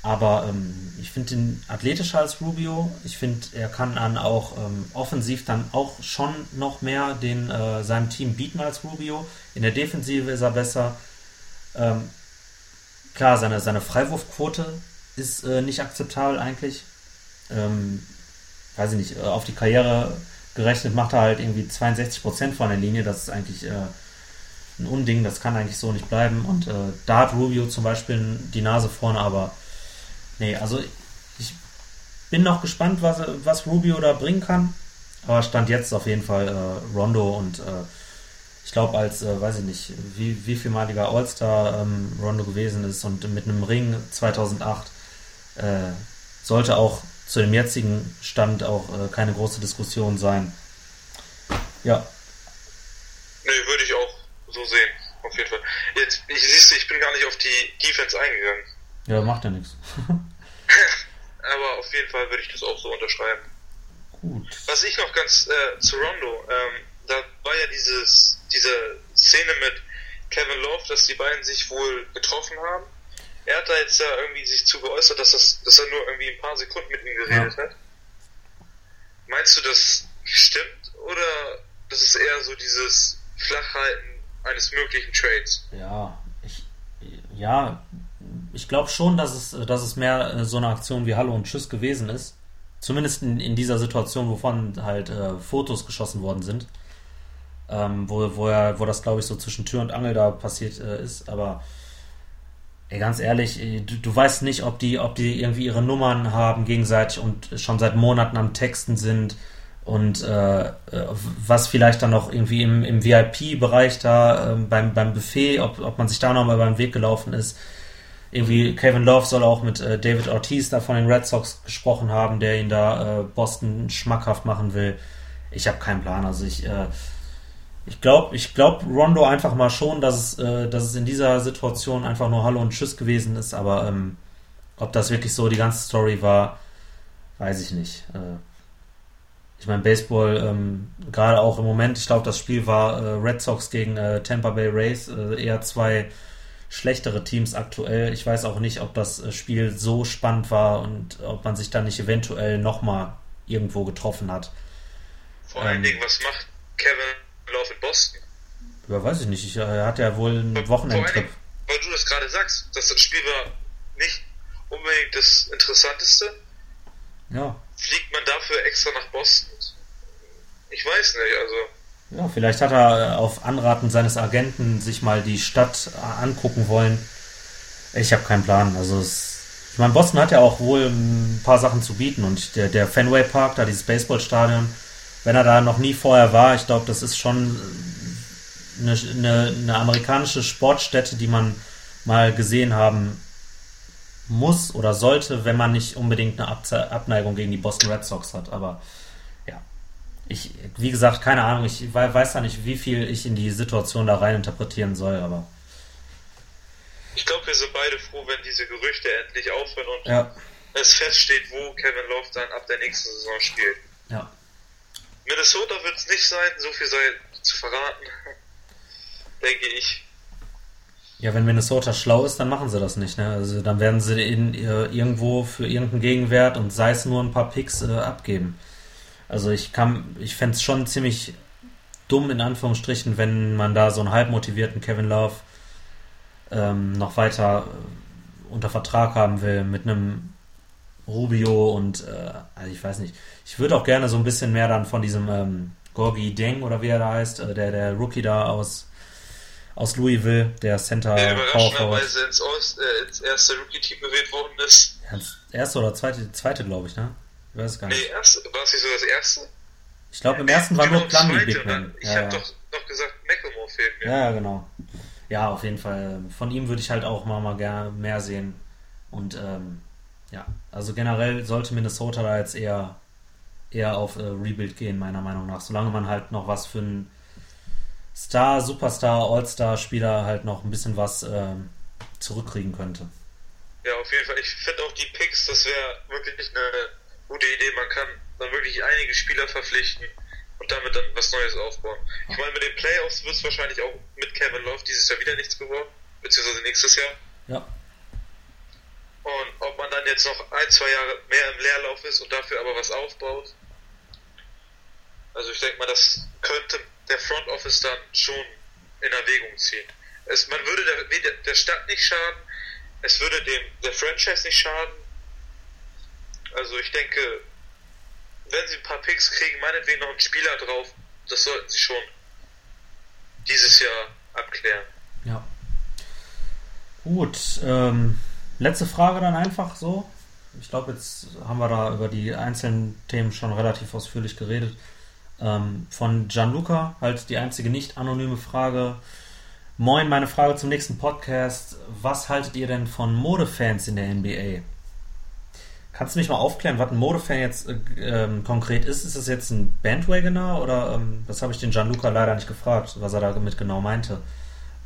Aber ähm, ich finde ihn athletischer als Rubio. Ich finde, er kann dann auch ähm, offensiv dann auch schon noch mehr den, äh, seinem Team bieten als Rubio. In der Defensive ist er besser. Ähm, klar, seine, seine Freiwurfquote ist äh, nicht akzeptabel eigentlich. Ähm, weiß ich nicht, äh, auf die Karriere gerechnet macht er halt irgendwie 62% von der Linie. Das ist eigentlich äh, ein Unding, das kann eigentlich so nicht bleiben. Und äh, da hat Rubio zum Beispiel die Nase vorne, aber Nee, also ich bin noch gespannt, was, was Rubio da bringen kann. Aber stand jetzt auf jeden Fall äh, Rondo und äh, ich glaube, als, äh, weiß ich nicht, wie, wie vielmaliger All-Star ähm, Rondo gewesen ist und mit einem Ring 2008 äh, sollte auch zu dem jetzigen Stand auch äh, keine große Diskussion sein. Ja. Nee, würde ich auch so sehen, auf jeden Fall. Jetzt, ich siehst ich bin gar nicht auf die Defense eingegangen. Ja, macht ja nichts. Aber auf jeden Fall würde ich das auch so unterschreiben. Gut. Was ich noch ganz äh, zu Rondo, ähm, da war ja dieses, diese Szene mit Kevin Love, dass die beiden sich wohl getroffen haben. Er hat da jetzt ja irgendwie sich zu geäußert, dass, das, dass er nur irgendwie ein paar Sekunden mit ihm geredet ja. hat. Meinst du, das stimmt oder das ist eher so dieses Flachhalten eines möglichen Trades? Ja, ich, ja, ich glaube schon, dass es, dass es mehr äh, so eine Aktion wie Hallo und Tschüss gewesen ist. Zumindest in, in dieser Situation, wovon halt äh, Fotos geschossen worden sind. Ähm, wo, wo, er, wo das, glaube ich, so zwischen Tür und Angel da passiert äh, ist. Aber ey, ganz ehrlich, äh, du, du, weißt nicht, ob die, ob die irgendwie ihre Nummern haben gegenseitig und schon seit Monaten am Texten sind und äh, äh was vielleicht dann noch irgendwie im, im VIP-Bereich da äh, beim, beim Buffet, ob, ob man sich da nochmal beim Weg gelaufen ist irgendwie Kevin Love soll auch mit äh, David Ortiz da von den Red Sox gesprochen haben, der ihn da äh, Boston schmackhaft machen will. Ich habe keinen Plan. Also ich, ich glaube, ich glaube Rondo einfach mal schon, dass es, äh, dass es in dieser Situation einfach nur Hallo und Tschüss gewesen ist. Aber ähm, ob das wirklich so die ganze Story war, weiß ich nicht. Äh, ich meine, Baseball, ähm, gerade auch im Moment, ich glaube, das Spiel war äh, Red Sox gegen Tampa Bay Rays, eher zwei schlechtere Teams aktuell. Ich weiß auch nicht, ob das äh, Spiel so spannend war und ob man sich da nicht eventuell nochmal irgendwo getroffen hat. Vor allen ähm, Dingen, was macht Kevin Boston? Ja, weiß ich nicht. Ich, er hat ja wohl einen Wochenendtrip. Weil du das gerade sagst, dass das Spiel war nicht unbedingt das Interessanteste. Ja. Fliegt man dafür extra nach Boston? Ich weiß nicht, also. Ja, vielleicht hat er auf Anraten seines Agenten sich mal die Stadt angucken wollen. Ich habe keinen Plan. Also es, ich meine, Boston hat ja auch wohl ein paar Sachen zu bieten und der, der Fenway Park, da dieses Baseballstadion, wenn er da noch nie vorher war, ich glaube, das ist schon eine, eine, eine amerikanische Sportstätte, die man mal gesehen haben muss oder sollte, wenn man nicht unbedingt eine Abneigung gegen die Boston Red Sox hat. Aber ich, wie gesagt, keine Ahnung, ich weiß da nicht, wie viel ich in die Situation da rein interpretieren soll, aber. Ich glaube, wir sind beide froh, wenn diese Gerüchte endlich aufhören und ja. es feststeht, wo Kevin Love dann ab der nächsten Saison spielt. Ja. Minnesota wird es nicht sein, so viel sei zu verraten, denke ich. Ja, wenn Minnesota schlau ist, dann machen sie das nicht. Ne? Also dann werden sie in, äh, irgendwo für irgendeinen Gegenwert und sei es nur ein paar Picks äh, abgeben. Also ich kann, ich fände es schon ziemlich dumm in Anführungsstrichen, wenn man da so einen halb motivierten Kevin Love ähm, noch weiter äh, unter Vertrag haben will mit einem Rubio und äh, also ich weiß nicht. Ich würde auch gerne so ein bisschen mehr dann von diesem ähm, Gorgi Deng oder wie er da heißt, äh, der, der Rookie da aus, aus Louisville, der Center der überraschenderweise ins, äh, ins erste Rookie-Team gewählt worden ist. Ja, erste oder zweite, zweite glaube ich, ne? Ich weiß gar nicht. Nee, erst, war es nicht so das erste? Ich glaube, im ersten war nur Plumlee Big Man. Ich ja, habe ja. doch noch gesagt, Macklemore fehlt mir. Ja, genau. Ja, auf jeden Fall. Von ihm würde ich halt auch mal, mal gerne mehr sehen. Und ähm, ja, also generell sollte Minnesota da jetzt eher, eher auf äh, Rebuild gehen, meiner Meinung nach. Solange man halt noch was für einen Star, Superstar, All-Star-Spieler halt noch ein bisschen was äh, zurückkriegen könnte. Ja, auf jeden Fall. Ich finde auch die Picks, das wäre wirklich eine gute Idee. Man kann dann wirklich einige Spieler verpflichten und damit dann was Neues aufbauen. Ich meine, mit den Playoffs wird es wahrscheinlich auch mit Kevin Love dieses Jahr wieder nichts geworden, beziehungsweise nächstes Jahr. Ja. Und ob man da jetzt noch ein, zwei Jahre mehr im Leerlauf ist und dafür aber was aufbaut. Also ich denke mal, das könnte der Front Office dann schon in Erwägung ziehen. Es, man würde der, der Stadt nicht schaden, es würde dem der Franchise nicht schaden. Also ich denke, wenn sie ein paar Picks kriegen, meinetwegen noch einen Spieler drauf, das sollten sie schon dieses Jahr abklären. Ja. Gut, ähm, letzte Frage dann einfach so. Ich glaube, jetzt haben wir da über die einzelnen Themen schon relativ ausführlich geredet. Ähm, von Gianluca, halt die einzige nicht anonyme Frage. Moin, meine Frage zum nächsten Podcast. Was haltet ihr denn von Modefans in der NBA? Kannst du mich mal aufklären, was ein Modefan jetzt äh, ähm, konkret ist? Ist das jetzt ein Bandwagoner oder ähm, das habe ich den Gianluca leider nicht gefragt, was er damit genau meinte?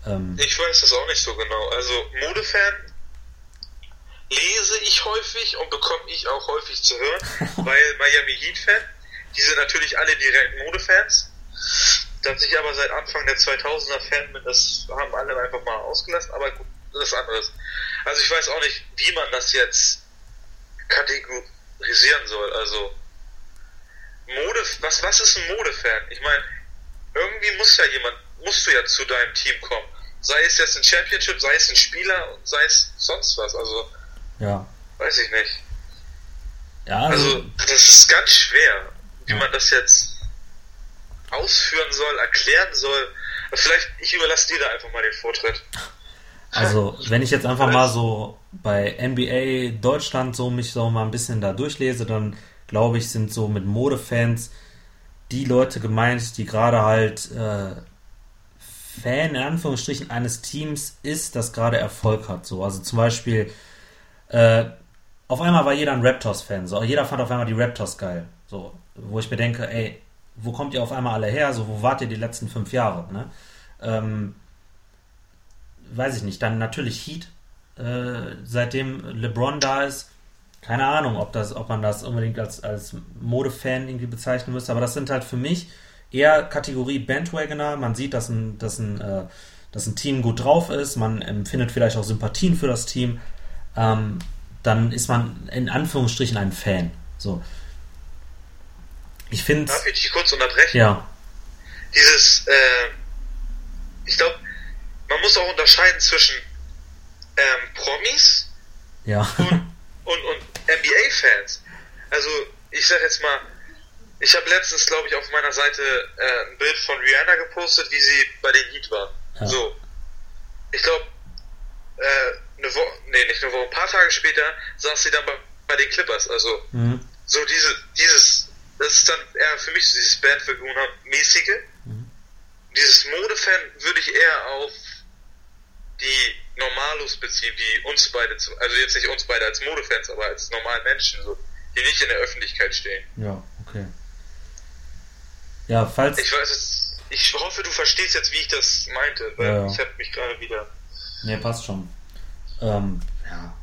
Ähm, ich weiß das auch nicht so genau. Also Modefan lese ich häufig und bekomme ich auch häufig zu hören, weil Miami Heat Fan, die sind natürlich alle direkt Modefans. Dass ich aber seit Anfang der 2000er Fan bin, das haben alle einfach mal ausgelassen, aber gut, das ist anderes. Also ich weiß auch nicht, wie man das jetzt kategorisieren soll. Also Mode, was, was ist ein Modefan? Ich meine, irgendwie muss ja jemand, musst du ja zu deinem Team kommen. Sei es jetzt ein Championship, sei es ein Spieler, sei es sonst was. Also, ja. weiß ich nicht. Ja, also, also das ist ganz schwer, wie man das jetzt ausführen soll, erklären soll. Vielleicht, ich überlasse dir da einfach mal den Vortritt. Also, wenn ich jetzt einfach mal so bei NBA Deutschland so mich so mal ein bisschen da durchlese, dann glaube ich, sind so mit Modefans die Leute gemeint, die gerade halt äh, Fan in Anführungsstrichen eines Teams ist, das gerade Erfolg hat. So, also zum Beispiel äh, auf einmal war jeder ein Raptors-Fan. So, jeder fand auf einmal die Raptors geil. So, wo ich mir denke, ey, wo kommt ihr auf einmal alle her? So, wo wart ihr die letzten fünf Jahre? Ne? Ähm, weiß ich nicht, dann natürlich Heat, äh, seitdem LeBron da ist. Keine Ahnung, ob, das, ob man das unbedingt als, als Modefan irgendwie bezeichnen müsste, aber das sind halt für mich eher Kategorie Bandwagoner. Man sieht, dass ein, dass ein, äh, dass ein Team gut drauf ist, man empfindet vielleicht auch Sympathien für das Team. Ähm, dann ist man in Anführungsstrichen ein Fan. So. Ich finde. Darf ich dich kurz unterbrechen? Ja. Dieses, äh, ich glaube, man muss auch unterscheiden zwischen ähm, Promis ja. und, und, und NBA-Fans. Also, ich sag jetzt mal, ich habe letztens, glaube ich, auf meiner Seite äh, ein Bild von Rihanna gepostet, wie sie bei den Heat war. Ja. So. Ich glaube, äh, eine Woche, nee, nicht eine Woche, ein paar Tage später saß sie dann bei, bei den Clippers. Also, mhm. so diese, dieses, das ist dann eher für mich so dieses Bandfiguren-mäßige. Mhm. Dieses Modefan würde ich eher auf die Normalos beziehen, die uns beide, also jetzt nicht uns beide als Modefans, aber als normalen Menschen, so, die nicht in der Öffentlichkeit stehen. Ja, okay. Ja, falls. Ich weiß es, ich hoffe, du verstehst jetzt, wie ich das meinte, weil ja, ja. ich habe mich gerade wieder. Ne, passt schon. Ähm, ja.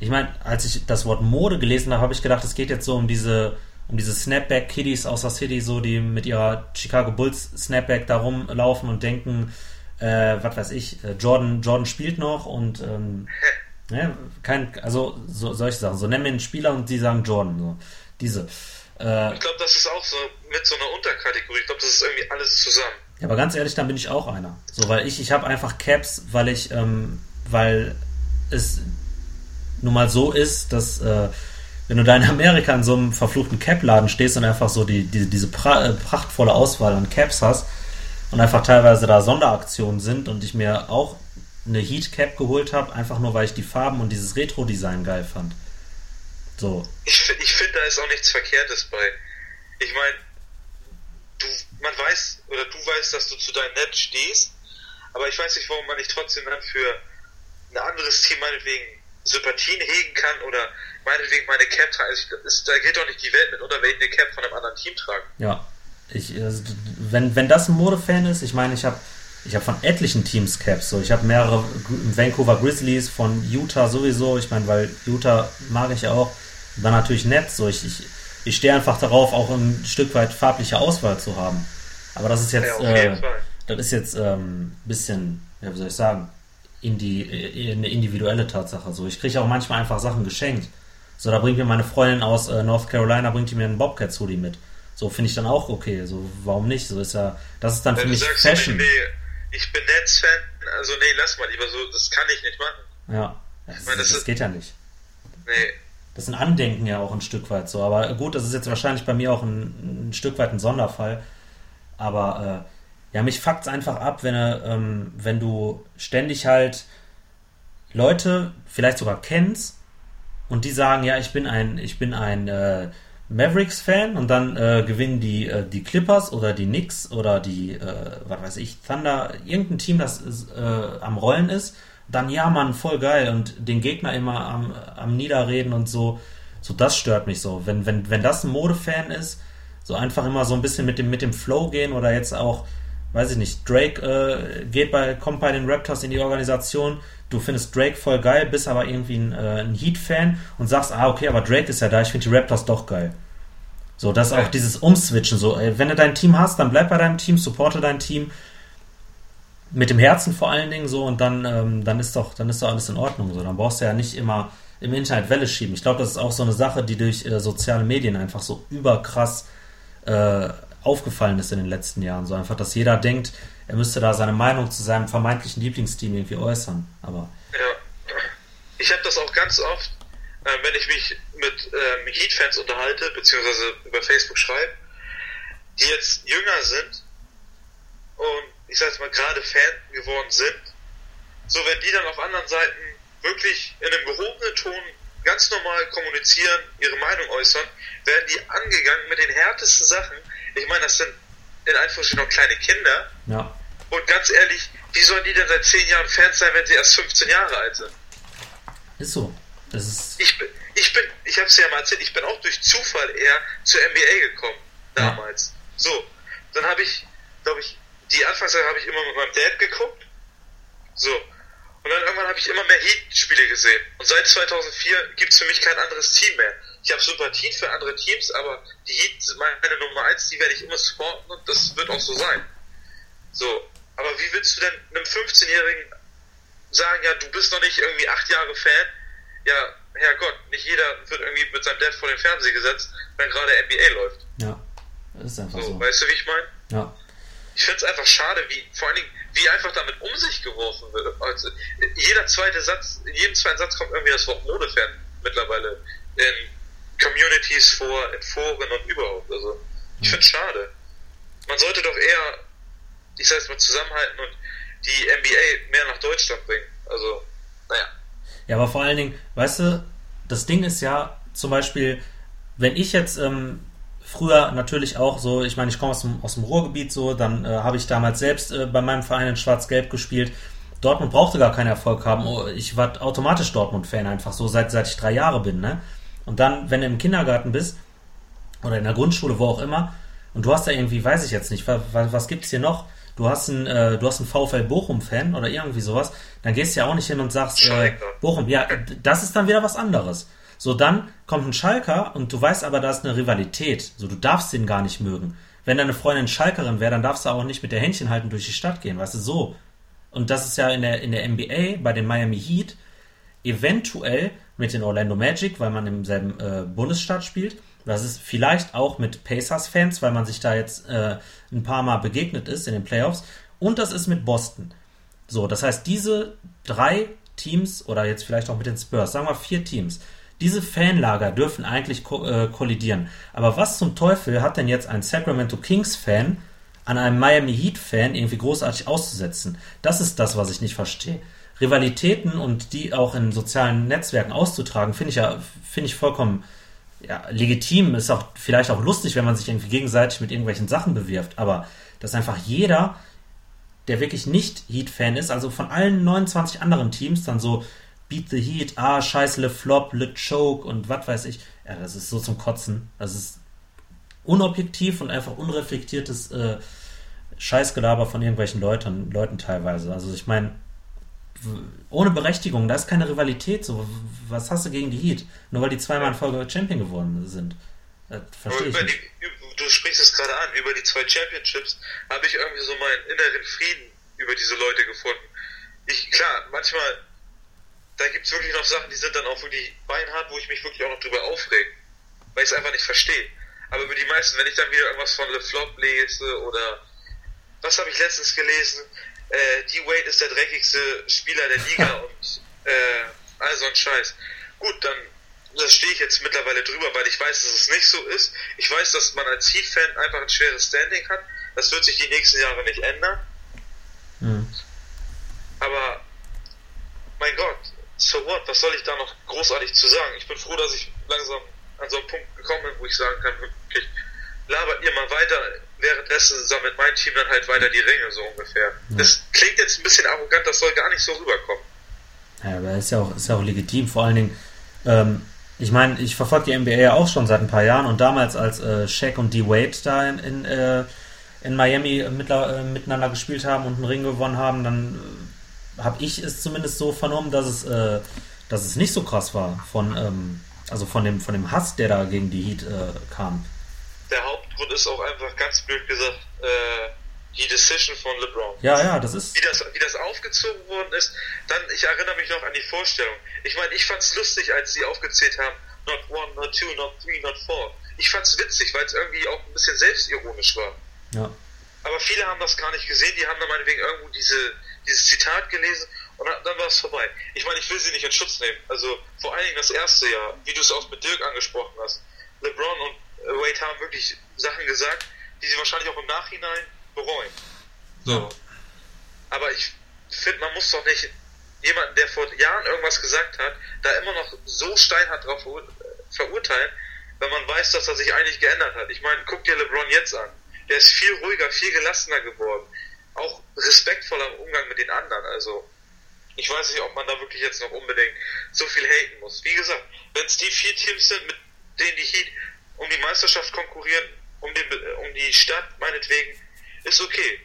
Ich meine, als ich das Wort Mode gelesen habe, habe ich gedacht, es geht jetzt so um diese um diese Snapback-Kiddies aus der City, so die mit ihrer Chicago Bulls Snapback da rumlaufen und denken, äh, was weiß ich, äh, Jordan, Jordan spielt noch und ähm, ne, kein, also so, solche Sachen. So nennen wir einen Spieler und die sagen Jordan. So. Diese. Äh, ich glaube, das ist auch so mit so einer Unterkategorie. Ich glaube, das ist irgendwie alles zusammen. Ja, aber ganz ehrlich, dann bin ich auch einer. So, weil ich, ich habe einfach Caps, weil ich, ähm, weil es nun mal so ist, dass äh, wenn du da in Amerika in so einem verfluchten Cap-Laden stehst und einfach so die, die diese pra äh, prachtvolle Auswahl an Caps hast, und einfach teilweise da Sonderaktionen sind und ich mir auch eine Heat Cap geholt habe, einfach nur weil ich die Farben und dieses Retro-Design geil fand. So. Ich, ich finde, da ist auch nichts Verkehrtes bei. Ich meine, du, man weiß, oder du weißt, dass du zu deinem Netz stehst, aber ich weiß nicht, warum man nicht trotzdem dann für ein anderes Team meinetwegen Sympathien hegen kann oder meinetwegen meine Cap tragen. Also ich, da geht doch nicht die Welt mit unter, wenn ich eine Cap von einem anderen Team trage. Ja, ich, also, wenn, wenn das ein Modefan ist, ich meine, ich habe ich hab von etlichen Teams Caps, so ich habe mehrere Vancouver Grizzlies, von Utah sowieso, ich meine, weil Utah mag ich ja auch, dann natürlich Nets, so ich, ich, ich stehe einfach darauf, auch ein Stück weit farbliche Auswahl zu haben. Aber das ist jetzt, ja, äh, das ist jetzt ein ähm, bisschen, ja, wie soll ich sagen, in die, in eine individuelle Tatsache. So, ich kriege auch manchmal einfach Sachen geschenkt. So, da bringt mir meine Freundin aus äh, North Carolina, bringt die mir einen Bobcats Hoodie mit. So finde ich dann auch okay. So, warum nicht? So ist ja, das ist dann Wenn für mich sagst, Fashion. Nee, nee, ich bin Nets-Fan, also nee, lass mal lieber so, das kann ich nicht machen. Ja, das, meine, das, das ist, geht ja nicht. Nee. Das ist ein Andenken ja auch ein Stück weit so. Aber gut, das ist jetzt wahrscheinlich bei mir auch ein, ein Stück weit ein Sonderfall. Aber äh, ja, mich fuckt es einfach ab, wenn, ähm, wenn du ständig halt Leute vielleicht sogar kennst und die sagen, ja, ich bin ein, ich bin ein äh, Mavericks-Fan und dann äh, gewinnen die, äh, die Clippers oder die Knicks oder die, äh, was weiß ich, Thunder, irgendein Team, das äh, am Rollen ist, dann ja, Mann, voll geil und den Gegner immer am, am Niederreden und so. So, das stört mich so. Wenn, wenn, wenn das ein Modefan ist, so einfach immer so ein bisschen mit dem, mit dem Flow gehen oder jetzt auch, weiß ich nicht, Drake äh, geht bei, kommt bei den Raptors in die Organisation, du findest Drake voll geil, bist aber irgendwie ein, äh, ein Heat-Fan und sagst, ah, okay, aber Drake ist ja da, ich finde die Raptors doch geil. So, das ist auch dieses Umswitchen, so, ey, wenn du dein Team hast, dann bleib bei deinem Team, supporte dein Team, mit dem Herzen vor allen Dingen so und dann, ähm, dann ist doch, dann ist doch alles in Ordnung. So, dann brauchst du ja nicht immer im Internet Welle schieben. Ich glaube, das ist auch so eine Sache, die durch äh, soziale Medien einfach so überkrass äh, aufgefallen ist in den letzten Jahren. So einfach, dass jeder denkt, er müsste da seine Meinung zu seinem vermeintlichen Lieblingsteam irgendwie äußern. Aber ja, ich habe das auch ganz oft, äh, wenn ich mich mit ähm, Heat-Fans unterhalte, beziehungsweise über Facebook schreibe, die jetzt jünger sind und ich sag mal gerade Fan geworden sind, so wenn die dann auf anderen Seiten wirklich in einem gehobenen Ton ganz normal kommunizieren, ihre Meinung äußern, werden die angegangen mit den härtesten Sachen. Ich meine, das sind in Anführungsstrichen noch kleine Kinder. Ja. Und ganz ehrlich, wie sollen die denn seit 10 Jahren Fans sein, wenn sie erst 15 Jahre alt sind? Ist so. Das ist ich bin, ich bin, ich hab's ja mal erzählt, ich bin auch durch Zufall eher zur NBA gekommen, damals. Ja. So, dann habe ich, glaube ich, die Anfangszeit habe ich immer mit meinem Dad geguckt. So, und dann irgendwann habe ich immer mehr Heat-Spiele gesehen. Und seit 2004 gibt es für mich kein anderes Team mehr. Ich habe Sympathien für andere Teams, aber die Heat sind meine Nummer eins, die werde ich immer supporten und das wird auch so sein. So, aber wie willst du denn einem 15-Jährigen sagen, ja, du bist noch nicht irgendwie acht Jahre Fan? Ja, Herrgott, nicht jeder wird irgendwie mit seinem Dad vor den Fernseher gesetzt, wenn gerade NBA läuft. Ja, das ist einfach so. so. Weißt du, wie ich meine? Ja. Ich finde es einfach schade, wie, vor allen Dingen, wie einfach damit um sich geworfen wird. Also, jeder zweite Satz, in jedem zweiten Satz kommt irgendwie das Wort Modefan mittlerweile in Communities vor, in Foren und überhaupt. Also, ich finde es schade. Man sollte doch eher, ich sag mal, zusammenhalten und die NBA mehr nach Deutschland bringen. Also, naja. Ja, aber vor allen Dingen, weißt du, das Ding ist ja zum Beispiel, wenn ich jetzt ähm, früher natürlich auch so, ich meine, ich komme aus dem, aus dem Ruhrgebiet so, dann äh, habe ich damals selbst äh, bei meinem Verein in Schwarz-Gelb gespielt. Dortmund brauchte gar keinen Erfolg haben. Oh, ich war automatisch Dortmund-Fan einfach so, seit, seit ich drei Jahre bin. Ne? Und dann, wenn du im Kindergarten bist oder in der Grundschule, wo auch immer, und du hast da irgendwie, weiß ich jetzt nicht, was, was gibt es hier noch? Du hast einen, äh, du hast einen VfL Bochum-Fan oder irgendwie sowas, dann gehst du ja auch nicht hin und sagst, äh, Bochum, ja, das ist dann wieder was anderes. So, dann kommt ein Schalker und du weißt aber, da ist eine Rivalität. So, du darfst den gar nicht mögen. Wenn deine Freundin Schalkerin wäre, dann darfst du auch nicht mit der Händchen halten durch die Stadt gehen, weißt du, so. Und das ist ja in der, in der NBA, bei den Miami Heat, eventuell mit den Orlando Magic, weil man im selben äh, Bundesstaat spielt. Das ist vielleicht auch mit Pacers-Fans, weil man sich da jetzt äh, ein paar Mal begegnet ist in den Playoffs. Und das ist mit Boston. So, das heißt, diese drei Teams oder jetzt vielleicht auch mit den Spurs, sagen wir vier Teams, diese Fanlager dürfen eigentlich ko äh, kollidieren. Aber was zum Teufel hat denn jetzt ein Sacramento Kings-Fan an einem Miami Heat-Fan irgendwie großartig auszusetzen? Das ist das, was ich nicht verstehe. Rivalitäten und die auch in sozialen Netzwerken auszutragen, finde ich ja finde ich vollkommen ja, legitim. Ist auch vielleicht auch lustig, wenn man sich irgendwie gegenseitig mit irgendwelchen Sachen bewirft. Aber dass einfach jeder, der wirklich nicht Heat-Fan ist, also von allen 29 anderen Teams, dann so Beat the Heat, ah, scheiß Le Flop, Le Choke und was weiß ich. Ja, das ist so zum Kotzen. Das ist unobjektiv und einfach unreflektiertes äh, Scheißgelaber von irgendwelchen Leuten, Leuten teilweise. Also ich meine, ohne Berechtigung, da ist keine Rivalität. So, was hast du gegen die Heat? Nur weil die zweimal in Folge Champion geworden sind. Das verstehe ich nicht. Die, du sprichst es gerade an, über die zwei Championships habe ich irgendwie so meinen inneren Frieden über diese Leute gefunden. Ich, klar, manchmal da gibt es wirklich noch Sachen, die sind dann auch wirklich beinhart, wo ich mich wirklich auch noch drüber aufrege, weil ich es einfach nicht verstehe. Aber über die meisten, wenn ich dann wieder irgendwas von Le Flop lese oder was habe ich letztens gelesen? Äh, D-Wade ist der dreckigste Spieler der Liga und äh, all so ein Scheiß. Gut, dann das stehe ich jetzt mittlerweile drüber, weil ich weiß, dass es nicht so ist. Ich weiß, dass man als Heat-Fan einfach ein schweres Standing hat. Das wird sich die nächsten Jahre nicht ändern. Mhm. Aber mein Gott, so what? Was soll ich da noch großartig zu sagen? Ich bin froh, dass ich langsam an so einen Punkt gekommen bin, wo ich sagen kann, wirklich, labert ihr mal weiter, währenddessen sammelt mein Team dann halt weiter die Ringe, so ungefähr. Ja. Das klingt jetzt ein bisschen arrogant, das soll gar nicht so rüberkommen. Ja, aber ist ja auch, ist ja auch legitim, vor allen Dingen, ähm, ich meine, ich verfolge die NBA ja auch schon seit ein paar Jahren und damals, als äh, Shaq und D-Wade da in, in, äh, in Miami mittler, äh, miteinander gespielt haben und einen Ring gewonnen haben, dann äh, habe ich es zumindest so vernommen, dass es, äh, dass es nicht so krass war von, ähm, also von dem, von dem Hass, der da gegen die Heat äh, kam. Hauptgrund ist auch einfach ganz blöd gesagt, die Decision von LeBron. Ja, ja, das ist. Wie das, wie das aufgezogen worden ist, dann, ich erinnere mich noch an die Vorstellung. Ich meine, ich fand's lustig, als sie aufgezählt haben, not one, not two, not three, not four. Ich fand's witzig, weil es irgendwie auch ein bisschen selbstironisch war. Ja. Aber viele haben das gar nicht gesehen, die haben dann meinetwegen irgendwo diese, dieses Zitat gelesen und dann, dann war es vorbei. Ich meine, ich will sie nicht in Schutz nehmen. Also vor allen Dingen das erste Jahr, wie du es auch mit Dirk angesprochen hast. LeBron und Wade haben wirklich Sachen gesagt, die sie wahrscheinlich auch im Nachhinein bereuen. So. Aber ich finde, man muss doch nicht jemanden, der vor Jahren irgendwas gesagt hat, da immer noch so steinhart drauf verurteilen, wenn man weiß, dass er sich eigentlich geändert hat. Ich meine, guck dir LeBron jetzt an. Der ist viel ruhiger, viel gelassener geworden. Auch respektvoller im Umgang mit den anderen. Also, ich weiß nicht, ob man da wirklich jetzt noch unbedingt so viel haten muss. Wie gesagt, wenn es die vier Teams sind, mit denen die Heat um die Meisterschaft konkurrieren, um, den, um die Stadt meinetwegen, ist okay.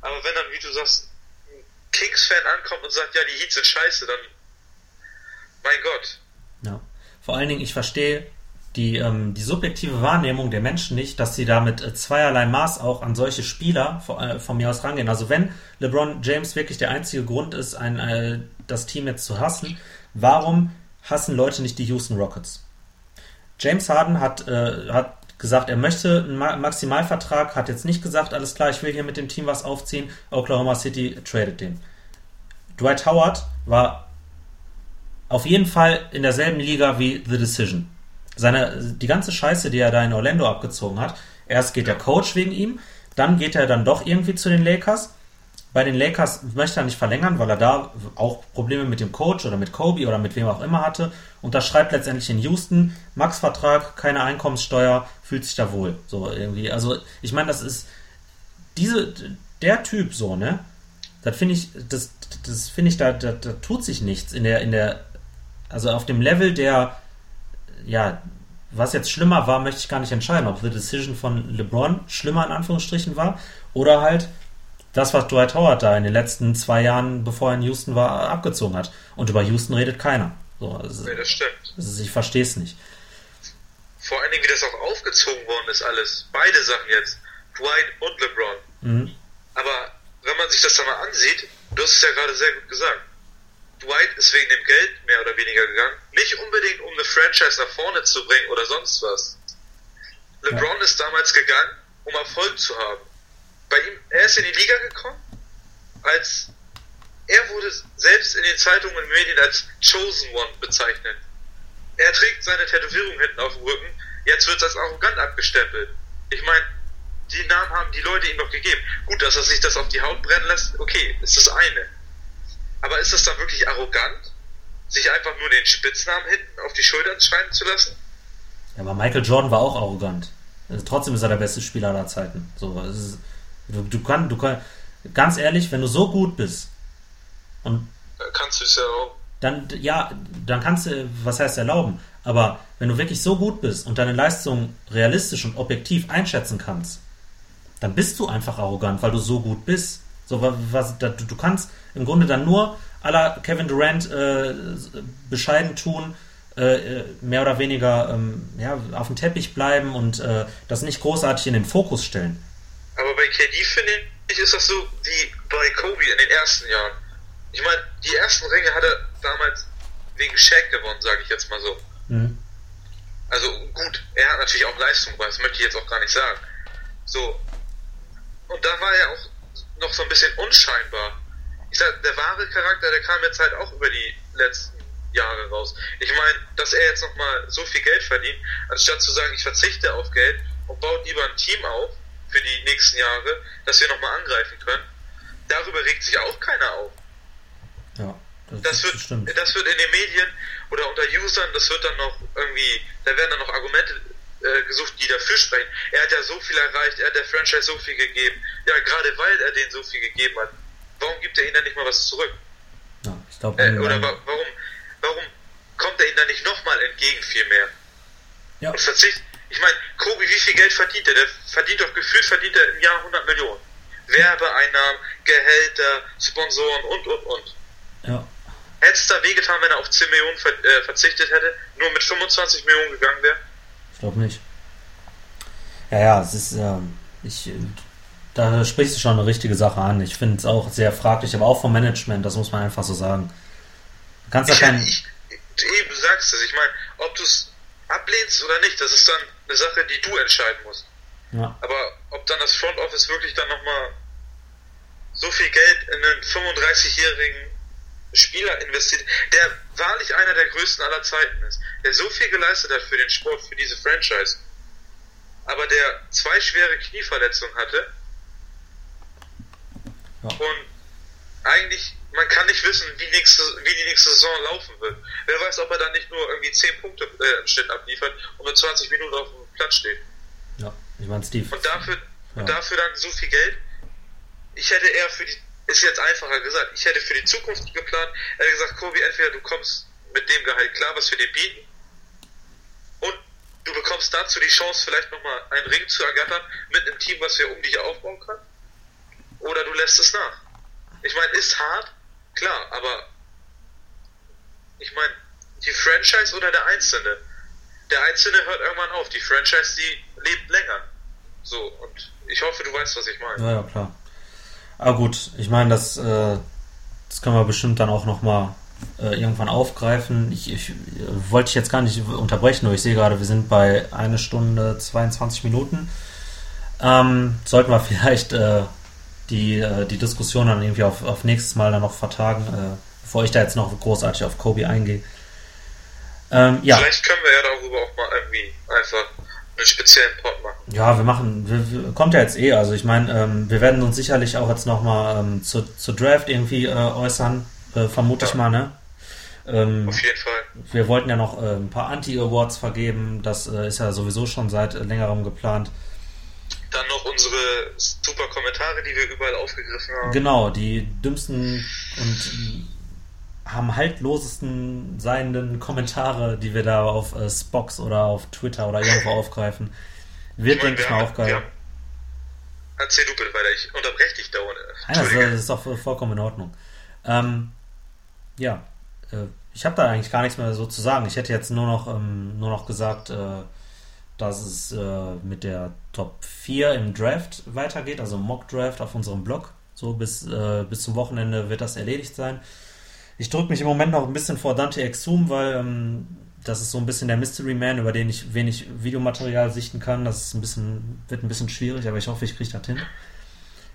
Aber wenn dann, wie du sagst, ein Kings-Fan ankommt und sagt, ja, die Heats sind scheiße, dann mein Gott. Ja. Vor allen Dingen, ich verstehe die, ähm, die subjektive Wahrnehmung der Menschen nicht, dass sie da mit äh, zweierlei Maß auch an solche Spieler von, äh, von, mir aus rangehen. Also wenn LeBron James wirklich der einzige Grund ist, ein, äh, das Team jetzt zu hassen, warum hassen Leute nicht die Houston Rockets? James Harden hat, äh, hat gesagt, er möchte einen Maximalvertrag, hat jetzt nicht gesagt, alles klar, ich will hier mit dem Team was aufziehen. Oklahoma City tradet den. Dwight Howard war auf jeden Fall in derselben Liga wie The Decision. Seine, die ganze Scheiße, die er da in Orlando abgezogen hat, erst geht der Coach wegen ihm, dann geht er dann doch irgendwie zu den Lakers bei den Lakers möchte er nicht verlängern, weil er da auch Probleme mit dem Coach oder mit Kobe oder mit wem auch immer hatte. Unterschreibt letztendlich in Houston, Max-Vertrag, keine Einkommenssteuer, fühlt sich da wohl. So irgendwie. Also, ich meine, das ist diese, der Typ so, ne? Das finde ich, das, das finde ich, da, da, da tut sich nichts in der, in der, also auf dem Level der, ja, was jetzt schlimmer war, möchte ich gar nicht entscheiden, ob The Decision von LeBron schlimmer in Anführungsstrichen war oder halt das, was Dwight Howard da in den letzten zwei Jahren, bevor er in Houston war, abgezogen hat. Und über Houston redet keiner. So, also, nee, das stimmt. Also, ich verstehe es nicht. Vor allen Dingen, wie das auch aufgezogen worden ist, alles. Beide Sachen jetzt. Dwight und LeBron. Mhm. Aber wenn man sich das dann mal ansieht, du hast es ja gerade sehr gut gesagt. Dwight ist wegen dem Geld mehr oder weniger gegangen. Nicht unbedingt, um eine Franchise nach vorne zu bringen oder sonst was. LeBron ja. ist damals gegangen, um Erfolg zu haben bei ihm, er ist in die Liga gekommen, als er wurde selbst in den Zeitungen und Medien als Chosen One bezeichnet. Er trägt seine Tätowierung hinten auf dem Rücken, jetzt wird es als arrogant abgestempelt. Ich meine, die Namen haben die Leute ihm doch gegeben. Gut, dass er sich das auf die Haut brennen lässt, okay, ist das eine. Aber ist das dann wirklich arrogant, sich einfach nur den Spitznamen hinten auf die Schultern schreiben zu lassen? Ja, aber Michael Jordan war auch arrogant. Also trotzdem ist er der beste Spieler aller Zeiten. So, es ist, Du, du kannst, du kann, ganz ehrlich, wenn du so gut bist und kannst du es ja auch. Dann, ja, dann kannst du, was heißt erlauben, aber wenn du wirklich so gut bist und deine Leistung realistisch und objektiv einschätzen kannst, dann bist du einfach arrogant, weil du so gut bist. So, was, du, du kannst im Grunde dann nur aller Kevin Durant äh, bescheiden tun, äh, mehr oder weniger ähm, ja, auf dem Teppich bleiben und äh, das nicht großartig in den Fokus stellen. Aber bei KD finde ich, ist das so wie bei Kobe in den ersten Jahren. Ich meine, die ersten Ringe hat er damals wegen Shaq gewonnen, sage ich jetzt mal so. Mhm. Also gut, er hat natürlich auch Leistung gemacht, das möchte ich jetzt auch gar nicht sagen. So. Und da war er auch noch so ein bisschen unscheinbar. Ich sag, der wahre Charakter, der kam jetzt halt auch über die letzten Jahre raus. Ich meine, dass er jetzt nochmal so viel Geld verdient, anstatt zu sagen, ich verzichte auf Geld und baut lieber ein Team auf für die nächsten Jahre, dass wir nochmal angreifen können, darüber regt sich auch keiner auf. Ja. Das, das wird, stimmt. das wird in den Medien oder unter Usern, das wird dann noch irgendwie, da werden dann noch Argumente äh, gesucht, die dafür sprechen. Er hat ja so viel erreicht, er hat der Franchise so viel gegeben. Ja, gerade weil er denen so viel gegeben hat, warum gibt er ihnen dann nicht mal was zurück? Ja, ich glaub, äh, oder wa warum, warum kommt er ihnen dann nicht nochmal entgegen viel mehr? Ja. Und verzicht, ich meine, Kobi, wie viel Geld verdient er? Der verdient doch gefühlt, verdient er im Jahr 100 Millionen. Werbeeinnahmen, Gehälter, Sponsoren und, und, und. Ja. Hätte es da wehgetan, wenn er auf 10 Millionen ver äh, verzichtet hätte, nur mit 25 Millionen gegangen wäre? Ich glaube nicht. Ja, ja, es ist, ähm, ich, da sprichst du schon eine richtige Sache an. Ich finde es auch sehr fraglich, aber auch vom Management, das muss man einfach so sagen. Du kannst ja kein. Ich, eben, du sagst es. Ich meine, ob du es ablehnst oder nicht, das ist dann eine Sache, die du entscheiden musst. Ja. Aber ob dann das Front Office wirklich dann nochmal so viel Geld in einen 35-jährigen Spieler investiert, der wahrlich einer der größten aller Zeiten ist, der so viel geleistet hat für den Sport, für diese Franchise, aber der zwei schwere Knieverletzungen hatte ja. und eigentlich, man kann nicht wissen, wie, nächste, wie die nächste Saison laufen wird. Wer weiß, ob er dann nicht nur irgendwie 10 Punkte äh, im Schnitt abliefert und mit 20 Minuten auf dem Platz steht. Ja, ich meine Steve. Und dafür, ja. und dafür dann so viel Geld. Ich hätte eher für die ist jetzt einfacher gesagt. Ich hätte für die Zukunft geplant, er hätte gesagt, Kobi, entweder du kommst mit dem Gehalt klar, was wir dir bieten, und du bekommst dazu die Chance, vielleicht nochmal einen Ring zu ergattern mit einem Team, was wir um dich aufbauen können, oder du lässt es nach. Ich meine, ist hart, klar, aber ich meine, die Franchise oder der Einzelne? Der Einzelne hört irgendwann auf, die Franchise, die lebt länger. So, und ich hoffe, du weißt, was ich meine. Ja, ja, klar. Ah gut, ich meine, das, äh, das können wir bestimmt dann auch nochmal äh, irgendwann aufgreifen. Ich, ich wollte dich jetzt gar nicht unterbrechen, nur ich sehe gerade, wir sind bei einer Stunde 22 Minuten. Ähm, sollten wir vielleicht äh, die, äh, die Diskussion dann irgendwie auf, auf nächstes Mal dann noch vertagen, äh, bevor ich da jetzt noch großartig auf Kobe eingehe. Ähm, ja. Vielleicht können wir ja darüber auch mal irgendwie einfach einen speziellen Pod machen. Ja, wir machen, wir, wir, kommt ja jetzt eh, also ich meine, ähm, wir werden uns sicherlich auch jetzt nochmal ähm, zu, zu Draft irgendwie äh, äußern, äh, vermute ja. ich mal, ne? Ähm, Auf jeden Fall. Wir wollten ja noch äh, ein paar Anti-Awards vergeben, das äh, ist ja sowieso schon seit längerem geplant. Dann noch unsere super Kommentare, die wir überall aufgegriffen haben. Genau, die dümmsten und am haltlosesten seienden Kommentare, die wir da auf äh, Spox oder auf Twitter oder irgendwo aufgreifen. Wird, denke ich mal, geil. Erzähl du bitte weiter, ich unterbreche dich dauernd. das, das ist doch vollkommen in Ordnung. Ähm, ja, äh, ich habe da eigentlich gar nichts mehr so zu sagen. Ich hätte jetzt nur noch, ähm, nur noch gesagt, äh, dass es äh, mit der Top 4 im Draft weitergeht, also Mock Draft auf unserem Blog. So bis, äh, bis zum Wochenende wird das erledigt sein. Ich drücke mich im Moment noch ein bisschen vor Dante Exum, weil ähm, das ist so ein bisschen der Mystery Man, über den ich wenig Videomaterial sichten kann. Das ist ein bisschen, wird ein bisschen schwierig, aber ich hoffe, ich kriege das hin.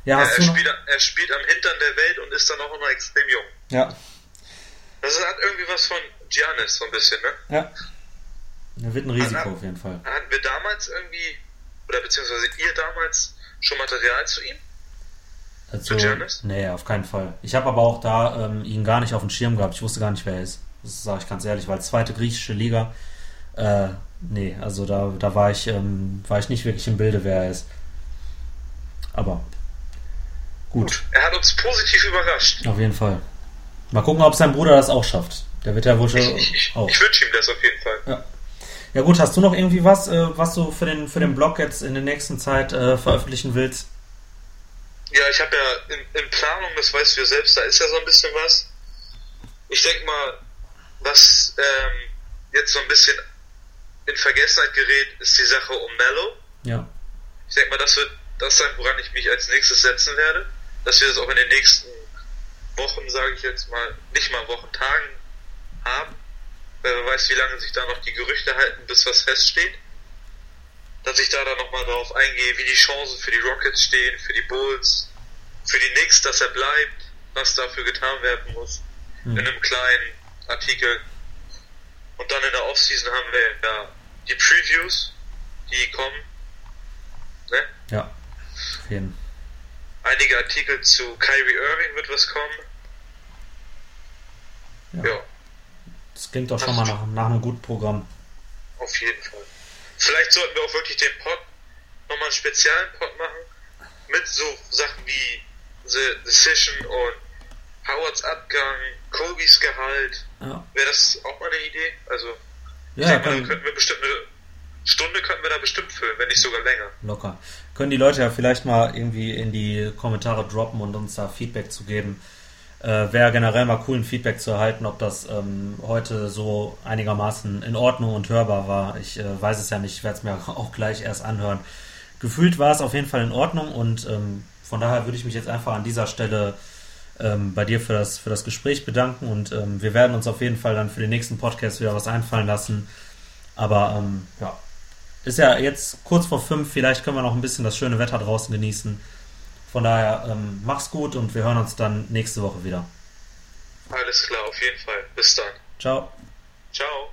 Ja, ja er, spielt, er, spielt, am Hintern der Welt und ist dann auch noch extrem jung. Ja. Das hat irgendwie was von Giannis, so ein bisschen, ne? Ja. Er wird ein Risiko hat, auf jeden Fall. Hatten wir damals irgendwie, oder beziehungsweise ihr damals schon Material zu ihm? Also, nee, auf keinen Fall. Ich habe aber auch da ähm, ihn gar nicht auf dem Schirm gehabt. Ich wusste gar nicht, wer er ist. Das sage ich ganz ehrlich, weil zweite griechische Liga, äh, nee, also da, da war, ich, ähm, war ich nicht wirklich im Bilde, wer er ist. Aber gut. gut. Er hat uns positiv überrascht. Auf jeden Fall. Mal gucken, ob sein Bruder das auch schafft. Der wird ja wohl schon ich, ich, auch. Ich wünsche ihm das auf jeden Fall. Ja. Ja gut, hast du noch irgendwie was, äh, was du für den, für den Blog jetzt in der nächsten Zeit äh, veröffentlichen willst? Ja, ich habe ja in, in, Planung, das weißt du ja selbst, da ist ja so ein bisschen was. Ich denke mal, was ähm, jetzt so ein bisschen in Vergessenheit gerät, ist die Sache um Mello. Ja. Ich denke mal, das wird das sein, woran ich mich als nächstes setzen werde. Dass wir das auch in den nächsten Wochen, sage ich jetzt mal, nicht mal Wochen, Tagen haben. Wer weiß, wie lange sich da noch die Gerüchte halten, bis was feststeht. Dass ich da dann nochmal darauf eingehe, wie die Chancen für die Rockets stehen, für die Bulls, für die Knicks, dass er bleibt, was dafür getan werden muss. Mhm. In einem kleinen Artikel. Und dann in der Offseason haben wir ja die Previews, die kommen. Ne? Ja, jeden Einige Artikel zu Kyrie Irving wird was kommen. Ja. ja. Das klingt doch schon mal nach, nach einem guten Programm. Auf jeden Fall. Vielleicht sollten wir auch wirklich den Pod nochmal einen speziellen Pod machen. Mit so Sachen wie The Decision und Howards Abgang, Kobis Gehalt. Ja. Wäre das auch mal eine Idee? Also, ja, denke, können, könnten wir bestimmt eine Stunde könnten wir da bestimmt füllen, wenn nicht sogar länger. Locker. Können die Leute ja vielleicht mal irgendwie in die Kommentare droppen und uns da Feedback zu geben äh, Wäre generell mal cool, ein Feedback zu erhalten, ob das ähm, heute so einigermaßen in Ordnung und hörbar war. Ich äh, weiß es ja nicht, ich werde es mir auch gleich erst anhören. Gefühlt war es auf jeden Fall in Ordnung und ähm, von daher würde ich mich jetzt einfach an dieser Stelle ähm, bei dir für das, für das Gespräch bedanken und ähm, wir werden uns auf jeden Fall dann für den nächsten Podcast wieder was einfallen lassen. Aber ähm, ja, ist ja jetzt kurz vor fünf, vielleicht können wir noch ein bisschen das schöne Wetter draußen genießen. Von daher, ähm, mach's gut und wir hören uns dann nächste Woche wieder. Alles klar, auf jeden Fall. Bis dann. Ciao. Ciao.